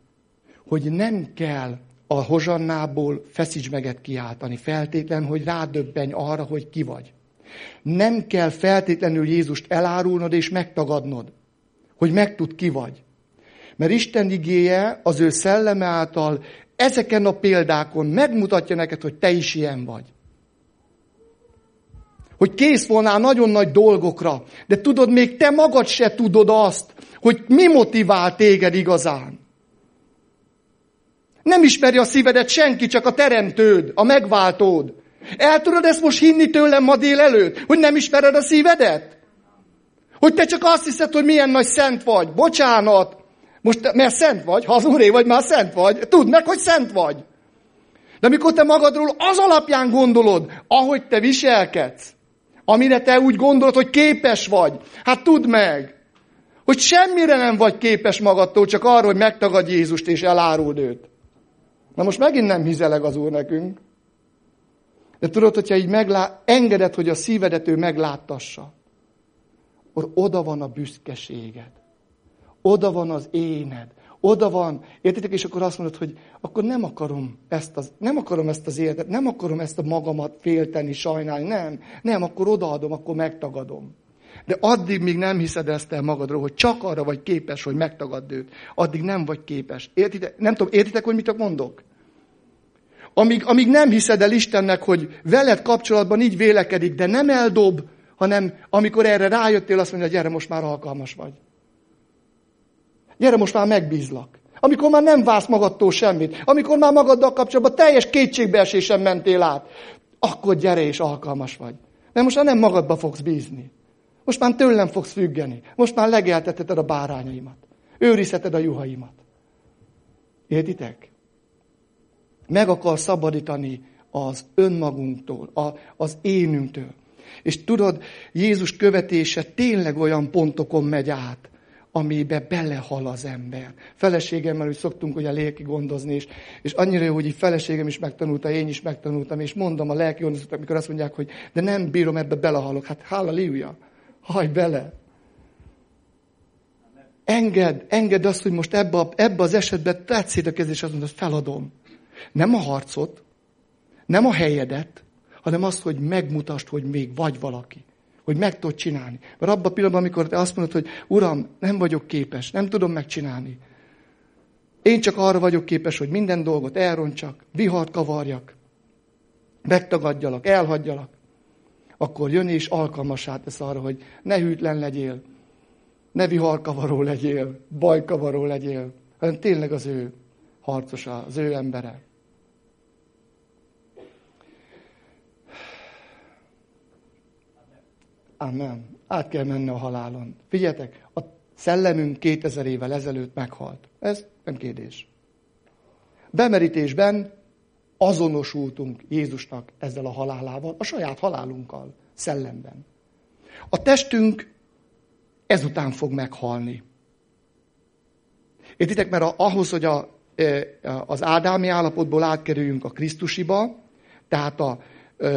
hogy nem kell a hozsannából feszítsmeget kiáltani, feltétlen, hogy rádöbbenj arra, hogy ki vagy. Nem kell feltétlenül Jézust elárulnod és megtagadnod, hogy megtud ki vagy. Mert Isten igéje az ő szelleme által ezeken a példákon megmutatja neked, hogy te is ilyen vagy. Hogy kész volnál nagyon nagy dolgokra, de tudod, még te magad se tudod azt, hogy mi motivál téged igazán. Nem ismeri a szívedet senki, csak a teremtőd, a megváltód. El tudod ezt most hinni tőlem ma délelőtt, hogy nem ismered a szívedet? Hogy te csak azt hiszed, hogy milyen nagy szent vagy. Bocsánat. Most, mert szent vagy, ha az úré vagy, már szent vagy. Tudd meg, hogy szent vagy. De amikor te magadról az alapján gondolod, ahogy te viselkedsz, amire te úgy gondolod, hogy képes vagy, hát tudd meg, hogy semmire nem vagy képes magadtól, csak arra, hogy megtagadj Jézust és eláruld őt. Na most megint nem hizeleg az Úr nekünk. De tudod, hogyha így meglá... engeded, hogy a szívedet ő megláttassa, akkor oda van a büszkeséged. Oda van az éned. Oda van, értitek, és akkor azt mondod, hogy akkor nem akarom ezt az, nem akarom ezt az életet, nem akarom ezt a magamat félteni, sajnálni, nem, nem, akkor odaadom, akkor megtagadom. De addig még nem hiszed ezt el magadról, hogy csak arra vagy képes, hogy megtagadd őt. Addig nem vagy képes. Értitek? Nem tudom, értitek, hogy mit mondok? Amíg, amíg nem hiszed el Istennek, hogy veled kapcsolatban így vélekedik, de nem eldob, hanem amikor erre rájöttél, azt mondja, gyere, most már alkalmas vagy. Gyere, most már megbízlak. Amikor már nem válsz magadtól semmit, amikor már magaddal kapcsolatban teljes kétségbeesésen mentél át, akkor gyere és alkalmas vagy. De most már nem magadba fogsz bízni. Most már tőlem fogsz függeni. Most már legeltetheted a bárányaimat. Őrizheted a juhaimat. Értitek? Meg akar szabadítani az önmagunktól, a, az énünktől. És tudod, Jézus követése tényleg olyan pontokon megy át, amibe belehal az ember. Feleségemmel úgy szoktunk ugye lélki gondozni, és, és annyira jó, hogy így feleségem is megtanulta, én is megtanultam, és mondom a lelki gondozóknak, amikor azt mondják, hogy de nem bírom, ebbe belehalok. Hát halleluja, haj bele. Engedd, engedd azt, hogy most ebbe, ebbe az esetben tetszéd a kezdés, azt mondod, feladom. Nem a harcot, nem a helyedet, hanem azt, hogy megmutasd, hogy még vagy valaki. Hogy meg tudod csinálni. Mert abban a pillanatban, amikor te azt mondod, hogy Uram, nem vagyok képes, nem tudom megcsinálni. Én csak arra vagyok képes, hogy minden dolgot elrontsak, vihart kavarjak, megtagadjalak, elhagyjalak. Akkor jön és alkalmasá tesz arra, hogy ne hűtlen legyél, ne viharkavaró legyél, bajkavaró legyél, hanem tényleg az ő harcosa, az ő embere. Amen. Át kell menni a halálon. Figyeljetek, a szellemünk 2000 évvel ezelőtt meghalt. Ez nem kérdés. Bemerítésben azonosultunk Jézusnak ezzel a halálával, a saját halálunkkal, szellemben. A testünk ezután fog meghalni. Értitek, mert ahhoz, hogy a, e, az ádámi állapotból átkerüljünk a Krisztusiba, tehát a,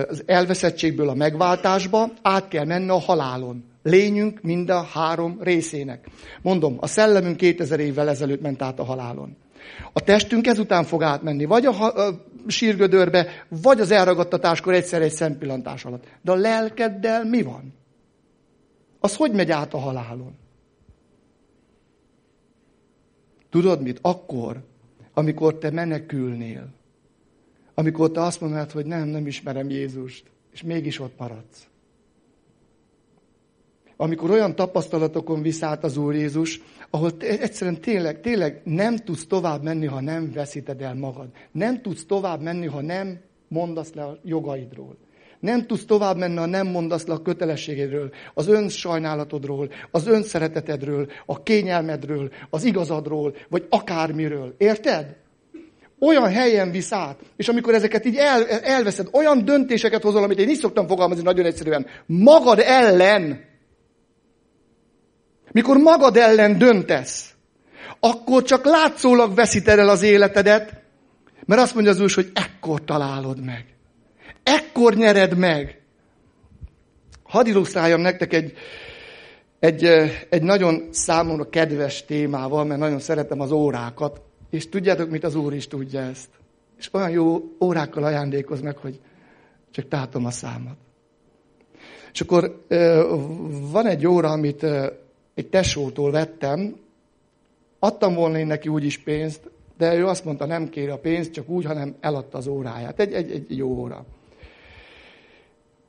az elveszettségből a megváltásba, át kell menni a halálon. Lényünk mind a három részének. Mondom, a szellemünk 2000 évvel ezelőtt ment át a halálon. A testünk ezután fog átmenni, vagy a sírgödörbe, vagy az elragadtatáskor egyszer egy szempillantás alatt. De a lelkeddel mi van? Az hogy megy át a halálon? Tudod mit? Akkor, amikor te menekülnél, amikor te azt mondanád, hogy nem, nem ismerem Jézust, és mégis ott maradsz. Amikor olyan tapasztalatokon viszállt az Úr Jézus, ahol egyszerűen tényleg, tényleg nem tudsz tovább menni, ha nem veszíted el magad. Nem tudsz tovább menni, ha nem mondasz le a jogaidról. Nem tudsz tovább menni, ha nem mondasz le a kötelességedről, az önsajnálatodról, az önszeretetedről, a kényelmedről, az igazadról, vagy akármiről. Érted? Olyan helyen visz át, és amikor ezeket így el, elveszed, olyan döntéseket hozol, amit én is szoktam fogalmazni nagyon egyszerűen, magad ellen, mikor magad ellen döntesz, akkor csak látszólag veszíted el az életedet, mert azt mondja az úr, hogy ekkor találod meg. Ekkor nyered meg. Hadd illusztráljam nektek egy, egy, egy nagyon számomra kedves témával, mert nagyon szeretem az órákat. És tudjátok, mit az Úr is tudja ezt. És olyan jó órákkal ajándékoz meg, hogy csak tátom a számat. És akkor van egy óra, amit egy tesótól vettem, adtam volna én neki úgyis pénzt, de ő azt mondta, nem kér a pénzt, csak úgy, hanem eladta az óráját. Egy, egy, egy jó óra.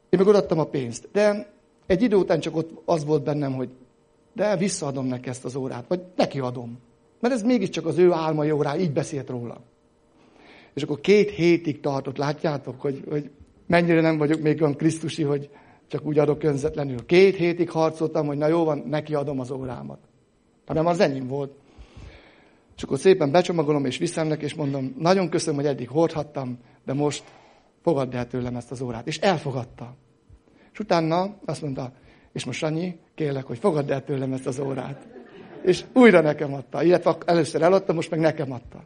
Én meg odaadtam a pénzt. De egy idő után csak ott az volt bennem, hogy de visszaadom neki ezt az órát, vagy neki adom. Mert ez mégiscsak az ő álmai órá, így beszélt róla. És akkor két hétig tartott, látjátok, hogy, hogy mennyire nem vagyok még olyan Krisztusi, hogy csak úgy adok önzetlenül. Két hétig harcoltam, hogy na jó van, neki adom az órámat. Hanem az enyém volt. És akkor szépen becsomagolom és viszem neki, és mondom, nagyon köszönöm, hogy eddig hordhattam, de most fogadd el tőlem ezt az órát. És elfogadta. És utána azt mondta, és most annyi, kérlek, hogy fogadd el tőlem ezt az órát. És újra nekem adta. Illetve először eladta, most meg nekem adta.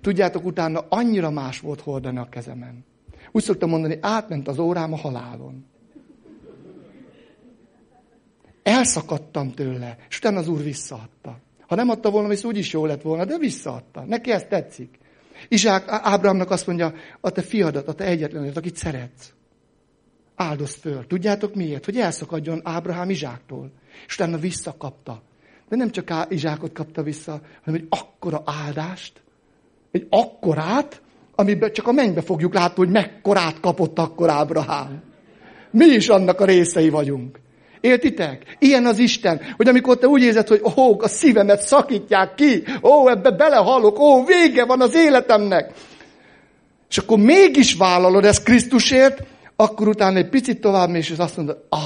Tudjátok, utána annyira más volt hordani a kezemen. Úgy szoktam mondani, átment az órám a halálon. Elszakadtam tőle, és utána az úr visszaadta. Ha nem adta volna, úgy is jó lett volna, de visszaadta. Neki ez tetszik. Izsák Ábrámnak azt mondja, a te fiadat, a te egyetlenet, akit szeretsz. Áldoz föl. Tudjátok miért? Hogy elszakadjon Ábrahám Izsáktól. És utána visszakapta. De nem csak Izsákot kapta vissza, hanem egy akkora áldást, egy akkorát, amiben csak a mennybe fogjuk látni, hogy mekkorát kapott akkor Ábrahám. Mi is annak a részei vagyunk. Értitek? Ilyen az Isten, hogy amikor te úgy érzed, hogy ó, a szívemet szakítják ki, ó, ebbe belehallok, ó, vége van az életemnek. És akkor mégis vállalod ezt Krisztusért, akkor utána egy picit tovább és azt mondod, ah,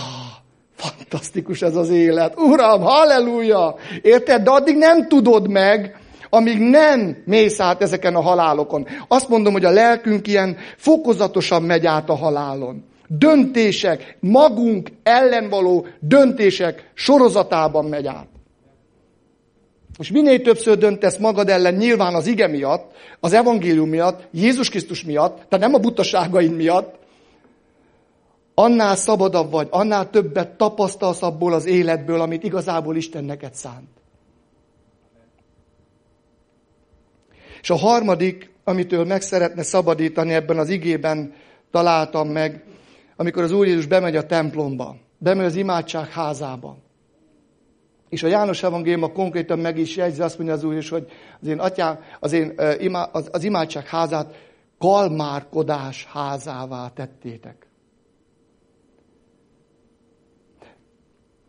fantasztikus ez az élet. Uram, halleluja! Érted? De addig nem tudod meg, amíg nem mész át ezeken a halálokon. Azt mondom, hogy a lelkünk ilyen fokozatosan megy át a halálon döntések, magunk ellen való döntések sorozatában megy át. És minél többször döntesz magad ellen, nyilván az ige miatt, az evangélium miatt, Jézus Krisztus miatt, tehát nem a butaságaid miatt, annál szabadabb vagy, annál többet tapasztalsz abból az életből, amit igazából Isten neked szánt. És a harmadik, amitől meg szeretne szabadítani ebben az igében találtam meg, amikor az Úr Jézus bemegy a templomba, bemegy az imádság házába. És a János evangélium konkrétan meg is jegyzi, azt mondja az Úr is, hogy az én, atyám, az, én az, az imádság házát kalmárkodás házává tettétek.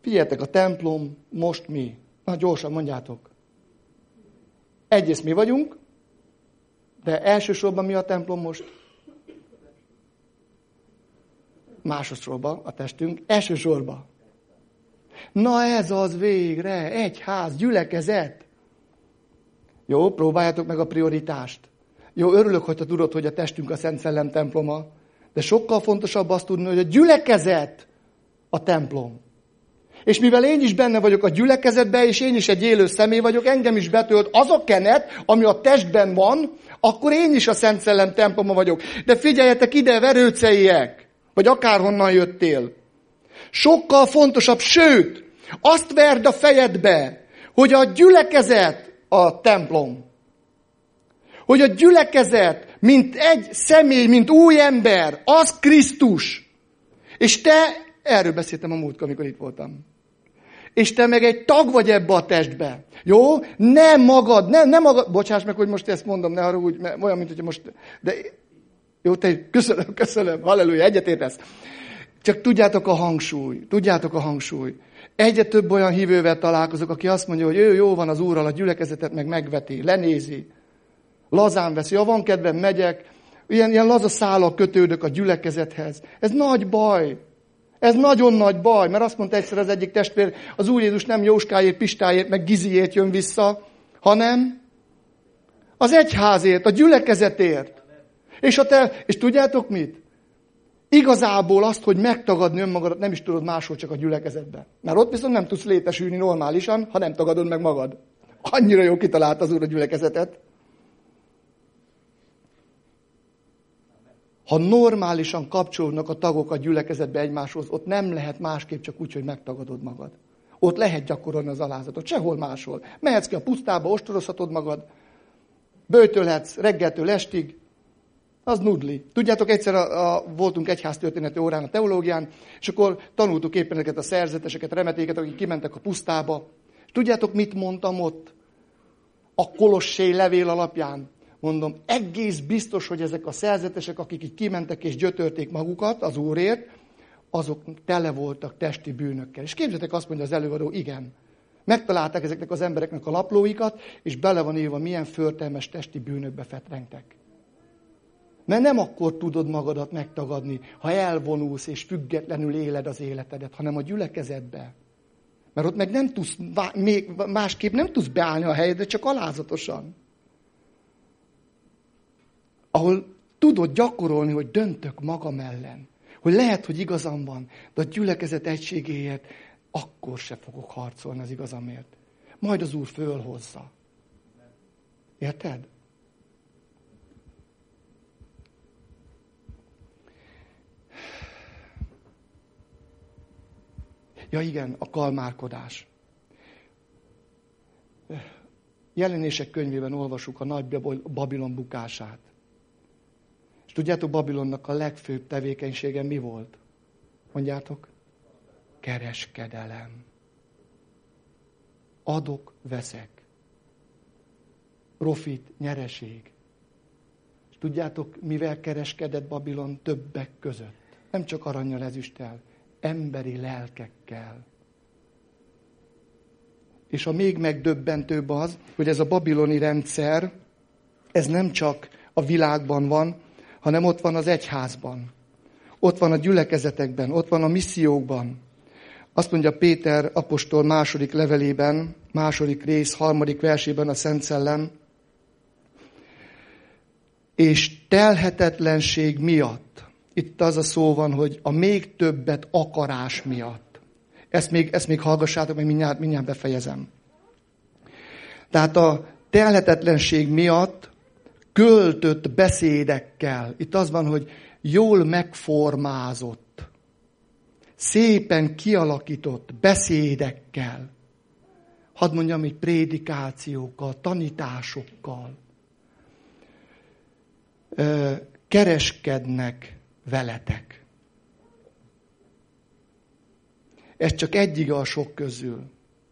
Figyeljetek, a templom most mi? Na, gyorsan mondjátok. Egyrészt mi vagyunk, de elsősorban mi a templom most? Másodszorban a testünk, elsősorban. Na ez az végre, egy ház, gyülekezet. Jó, próbáljátok meg a prioritást. Jó, örülök, hogy te tudod, hogy a testünk a Szent Szellem temploma, de sokkal fontosabb azt tudni, hogy a gyülekezet a templom. És mivel én is benne vagyok a gyülekezetben, és én is egy élő személy vagyok, engem is betölt az a kenet, ami a testben van, akkor én is a Szent Szellem temploma vagyok. De figyeljetek ide, verőceiek! Vagy akárhonnan jöttél. Sokkal fontosabb, sőt, azt verd a fejedbe, hogy a gyülekezet a templom. Hogy a gyülekezet, mint egy személy, mint új ember, az Krisztus. És te, erről beszéltem a múltkor, amikor itt voltam. És te meg egy tag vagy ebbe a testbe. Jó? Nem magad, nem, nem magad. Bocsáss meg, hogy most ezt mondom, ne arra úgy, olyan, mint hogy most... De jó, te köszönöm, köszönöm, halleluja, egyetértesz. Csak tudjátok a hangsúly, tudjátok a hangsúly. Egyre több olyan hívővel találkozok, aki azt mondja, hogy ő jó van az úrral, a gyülekezetet meg megveti, lenézi. Lazán veszi, ha van kedvem, megyek. Ilyen, ilyen laza szállal kötődök a gyülekezethez. Ez nagy baj. Ez nagyon nagy baj, mert azt mondta egyszer az egyik testvér, az Úr Jézus nem Jóskáért, Pistáért, meg Giziért jön vissza, hanem az egyházért, a gyülekezetért. És, a te, és tudjátok mit? Igazából azt, hogy megtagadni önmagadat nem is tudod máshol, csak a gyülekezetben. Mert ott viszont nem tudsz létesülni normálisan, ha nem tagadod meg magad. Annyira jó kitalált az Úr a gyülekezetet. Ha normálisan kapcsolódnak a tagok a gyülekezetbe egymáshoz, ott nem lehet másképp csak úgy, hogy megtagadod magad. Ott lehet gyakorolni az alázatot, sehol máshol. Mehetsz ki a pusztába, ostorozhatod magad, bőtölhetsz reggeltől estig, az nudli. Tudjátok, egyszer a, a, voltunk egyháztörténeti órán a teológián, és akkor tanultuk éppen ezeket a szerzeteseket, remetéket, akik kimentek a pusztába. Tudjátok, mit mondtam ott? A Kolossé levél alapján. Mondom, egész biztos, hogy ezek a szerzetesek, akik így kimentek és gyötörték magukat az Úrért, azok tele voltak testi bűnökkel. És képzeljétek, azt mondja az előadó, igen. Megtalálták ezeknek az embereknek a laplóikat, és bele van írva, milyen förtelmes testi bűnökbe fetrengtek. Mert nem akkor tudod magadat megtagadni, ha elvonulsz és függetlenül éled az életedet, hanem a gyülekezetbe. Mert ott meg nem tudsz, még másképp nem tudsz beállni a helyedre, csak alázatosan. Ahol tudod gyakorolni, hogy döntök magam ellen. Hogy lehet, hogy igazam van, de a gyülekezet egységéért akkor se fogok harcolni az igazamért. Majd az Úr fölhozza. Érted? Ja igen, a kalmárkodás. Jelenések könyvében olvasjuk a nagy Babilon bukását. És tudjátok, Babilonnak a legfőbb tevékenysége mi volt? Mondjátok? Kereskedelem. Adok, veszek. Profit, nyereség. És tudjátok, mivel kereskedett Babilon többek között? Nem csak aranyjal, ezüsttel, emberi lelkekkel. És a még megdöbbentőbb az, hogy ez a babiloni rendszer, ez nem csak a világban van, hanem ott van az egyházban. Ott van a gyülekezetekben, ott van a missziókban. Azt mondja Péter apostol második levelében, második rész, harmadik versében a Szent Szellem, és telhetetlenség miatt itt az a szó van, hogy a még többet akarás miatt. Ezt még, ezt még hallgassátok, meg mindjárt, mindjárt befejezem. Tehát a telhetetlenség miatt költött beszédekkel. Itt az van, hogy jól megformázott, szépen kialakított beszédekkel. Hadd mondjam, hogy prédikációkkal, tanításokkal kereskednek veletek. Ez csak egyik a sok közül,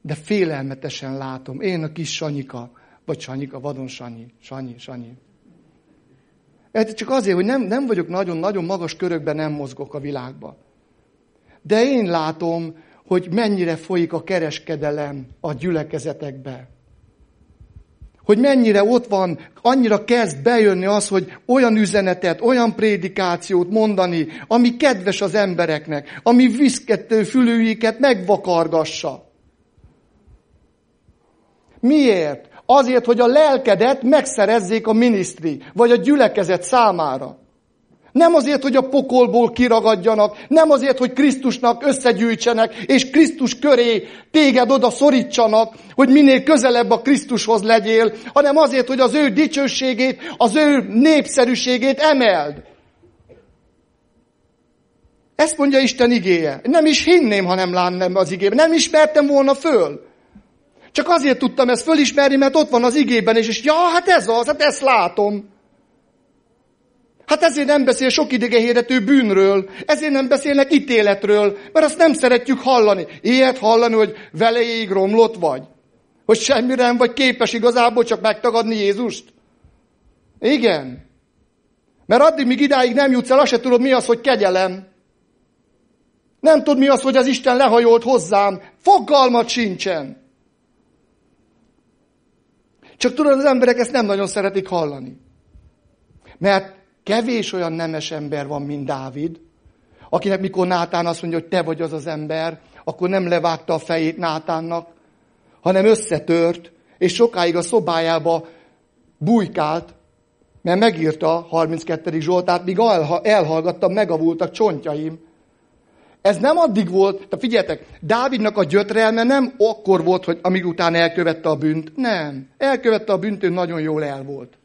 de félelmetesen látom. Én a kis Sanyika, vagy Sanyika, vadon Sanyi, Sanyi, Sanyi. Ez csak azért, hogy nem, nem vagyok nagyon-nagyon magas körökben, nem mozgok a világba. De én látom, hogy mennyire folyik a kereskedelem a gyülekezetekbe hogy mennyire ott van, annyira kezd bejönni az, hogy olyan üzenetet, olyan prédikációt mondani, ami kedves az embereknek, ami viszkettő fülőiket megvakargassa. Miért? Azért, hogy a lelkedet megszerezzék a minisztri, vagy a gyülekezet számára. Nem azért, hogy a pokolból kiragadjanak, nem azért, hogy Krisztusnak összegyűjtsenek, és Krisztus köré téged oda szorítsanak, hogy minél közelebb a Krisztushoz legyél, hanem azért, hogy az ő dicsőségét, az ő népszerűségét emeld. Ezt mondja Isten igéje. Nem is hinném, ha nem látnám az igében. Nem ismertem volna föl. Csak azért tudtam ezt fölismerni, mert ott van az igében, és, és ja, hát ez az, hát ezt látom. Hát ezért nem beszél sok idegehirdető bűnről, ezért nem beszélnek ítéletről, mert azt nem szeretjük hallani. Ilyet hallani, hogy velejéig romlott vagy. Hogy semmire nem vagy képes igazából csak megtagadni Jézust. Igen. Mert addig, míg idáig nem jutsz el, azt se tudod, mi az, hogy kegyelem. Nem tud mi az, hogy az Isten lehajolt hozzám. Fogalmat sincsen. Csak tudod, az emberek ezt nem nagyon szeretik hallani. Mert kevés olyan nemes ember van, mint Dávid, akinek mikor Nátán azt mondja, hogy te vagy az az ember, akkor nem levágta a fejét Nátánnak, hanem összetört, és sokáig a szobájába bujkált, mert megírta a 32. Zsoltát, míg elhallgattam, megavultak csontjaim. Ez nem addig volt, de figyeljetek, Dávidnak a gyötrelme nem akkor volt, hogy amíg után elkövette a bűnt. Nem. Elkövette a bűnt, ő nagyon jól el volt.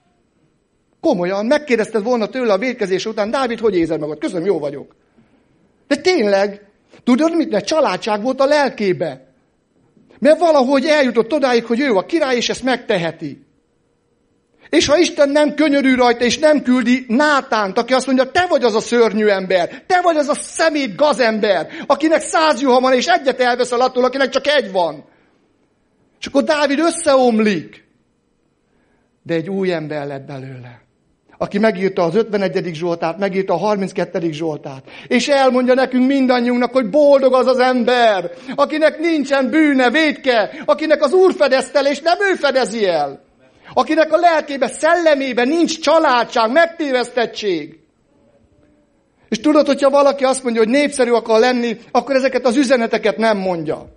Komolyan, megkérdezted volna tőle a védkezés után, Dávid, hogy érzed magad? Köszönöm, jó vagyok. De tényleg, tudod mit? Mert családság volt a lelkébe. Mert valahogy eljutott odáig, hogy ő a király, és ezt megteheti. És ha Isten nem könyörű rajta, és nem küldi Nátánt, aki azt mondja, te vagy az a szörnyű ember, te vagy az a szemét gazember, akinek száz juha van, és egyet elveszel attól, akinek csak egy van. És akkor Dávid összeomlik. De egy új ember lett belőle aki megírta az 51. Zsoltát, megírta a 32. Zsoltát, és elmondja nekünk mindannyiunknak, hogy boldog az az ember, akinek nincsen bűne, védke, akinek az Úr fedezte és nem ő fedezi el. Akinek a lelkébe, szellemébe nincs családság, megtévesztettség. És tudod, hogyha valaki azt mondja, hogy népszerű akar lenni, akkor ezeket az üzeneteket nem mondja.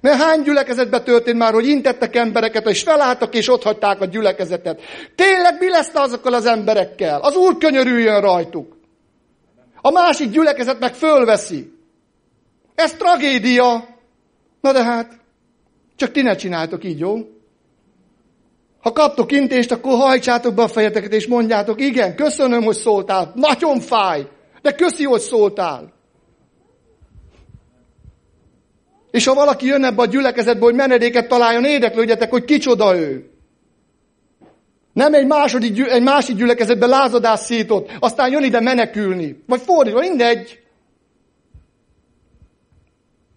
Mert hány gyülekezetbe történt már, hogy intettek embereket, és felálltak, és ott hagyták a gyülekezetet. Tényleg mi lesz azokkal az emberekkel? Az Úr könyörüljön rajtuk. A másik gyülekezet meg fölveszi. Ez tragédia. Na de hát, csak ti ne csináltok így, jó? Ha kaptok intést, akkor hajtsátok be a fejeteket, és mondjátok, igen, köszönöm, hogy szóltál, nagyon fáj, de köszi, hogy szóltál. És ha valaki jön ebbe a gyülekezetbe, hogy menedéket találjon, érdeklődjetek, hogy kicsoda ő. Nem egy, második, egy másik gyülekezetbe lázadás szított, aztán jön ide menekülni. Vagy fordítva, mindegy.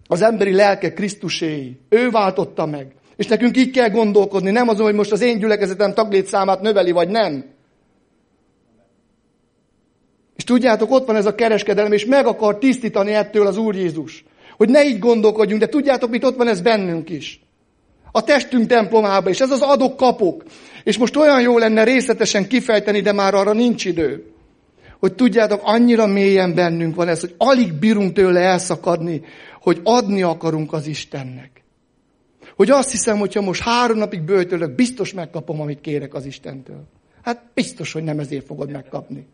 Az emberi lelke Krisztuséi. Ő váltotta meg. És nekünk így kell gondolkodni, nem azon, hogy most az én gyülekezetem taglétszámát növeli, vagy nem. És tudjátok, ott van ez a kereskedelem, és meg akar tisztítani ettől az Úr Jézus. Hogy ne így gondolkodjunk, de tudjátok, mit ott van ez bennünk is. A testünk templomában és ez az adok-kapok. És most olyan jó lenne részletesen kifejteni, de már arra nincs idő. Hogy tudjátok, annyira mélyen bennünk van ez, hogy alig bírunk tőle elszakadni, hogy adni akarunk az Istennek. Hogy azt hiszem, hogyha most három napig bőtölök, biztos megkapom, amit kérek az Istentől. Hát biztos, hogy nem ezért fogod megkapni.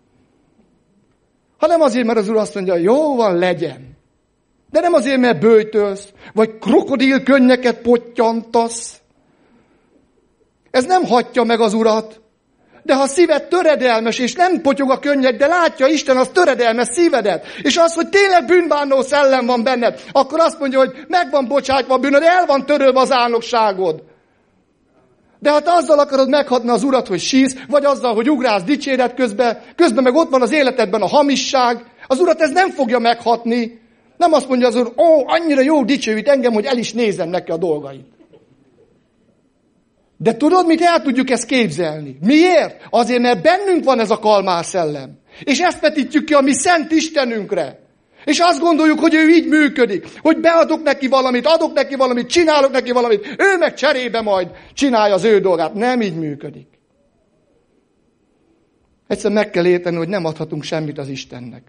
Hanem azért, mert az Úr azt mondja, jó van, legyen. De nem azért, mert bőjtölsz, vagy krokodil könnyeket pottyantasz. Ez nem hatja meg az urat. De ha szíved töredelmes, és nem potyog a könnyek, de látja Isten az töredelmes szívedet, és az, hogy tényleg bűnbánó szellem van benned, akkor azt mondja, hogy meg van bocsájtva a bűnöd, el van törölve az álnokságod. De hát azzal akarod meghatni az urat, hogy sísz, vagy azzal, hogy ugrálsz dicséret közben, közben meg ott van az életedben a hamisság, az urat ez nem fogja meghatni. Nem azt mondja az úr, ó, annyira jó dicsőít engem, hogy el is nézem neki a dolgait. De tudod, mit el tudjuk ezt képzelni? Miért? Azért, mert bennünk van ez a kalmár szellem. És ezt vetítjük ki a mi szent Istenünkre. És azt gondoljuk, hogy ő így működik, hogy beadok neki valamit, adok neki valamit, csinálok neki valamit, ő meg cserébe majd csinálja az ő dolgát. Nem így működik. Egyszer meg kell érteni, hogy nem adhatunk semmit az Istennek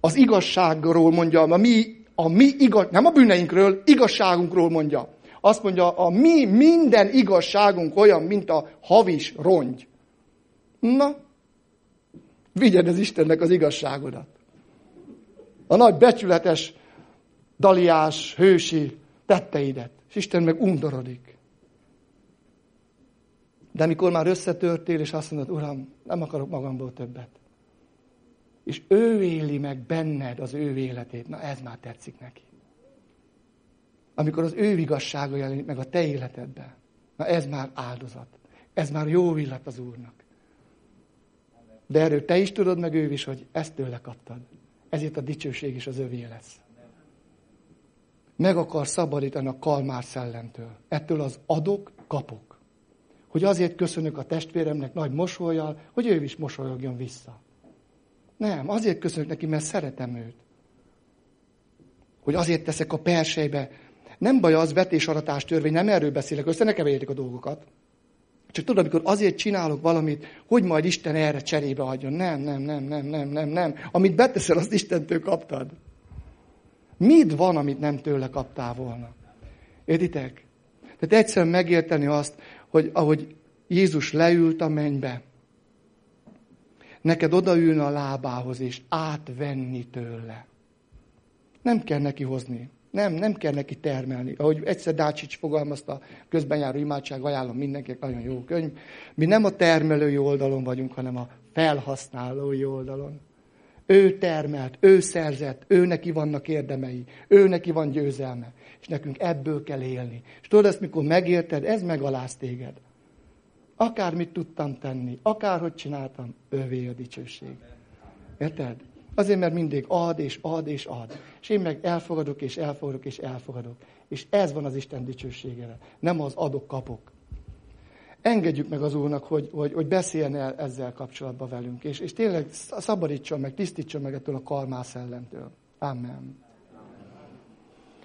az igazságról mondja, a mi, a mi igaz, nem a bűneinkről, igazságunkról mondja. Azt mondja, a mi minden igazságunk olyan, mint a havis rongy. Na, vigyed az Istennek az igazságodat. A nagy becsületes, daliás, hősi tetteidet. És Isten meg undorodik. De amikor már összetörtél, és azt mondod, Uram, nem akarok magamból többet és ő éli meg benned az ő életét, na ez már tetszik neki. Amikor az ő igazsága jelenik meg a te életedben, na ez már áldozat. Ez már jó illat az Úrnak. De erről te is tudod, meg ő is, hogy ezt tőle kaptad. Ezért a dicsőség is az övé lesz. Meg akar szabadítani a kalmár szellemtől. Ettől az adok, kapok. Hogy azért köszönök a testvéremnek nagy mosolyjal, hogy ő is mosolyogjon vissza. Nem, azért köszönök neki, mert szeretem őt. hogy azért teszek a persejbe. Nem baj az vetésaratás törvény, nem erről beszélek, össze ne keverjétek a dolgokat. Csak tudod, amikor azért csinálok valamit, hogy majd Isten erre cserébe adjon. Nem, nem, nem, nem, nem, nem, nem. Amit beteszel, azt Istentől kaptad. Mit van, amit nem tőle kaptál volna? Értitek? Tehát egyszerűen megérteni azt, hogy ahogy Jézus leült a mennybe, neked odaülne a lábához, és átvenni tőle. Nem kell neki hozni. Nem, nem kell neki termelni. Ahogy egyszer Dácsics fogalmazta, közben járó imádság, ajánlom mindenkinek, nagyon jó könyv. Mi nem a termelői oldalon vagyunk, hanem a felhasználói oldalon. Ő termelt, ő szerzett, ő neki vannak érdemei, ő neki van győzelme. És nekünk ebből kell élni. És tudod ezt, mikor megérted, ez megaláz téged. Akármit tudtam tenni, akárhogy csináltam, ővé a dicsőség. Érted? Azért, mert mindig ad, és ad, és ad. És én meg elfogadok, és elfogadok, és elfogadok. És ez van az Isten dicsőségére. Nem az adok-kapok. Engedjük meg az Úrnak, hogy, hogy, hogy beszéljen el ezzel kapcsolatban velünk. És, és tényleg szabadítson meg, tisztítson meg ettől a karmász ellentél. Amen.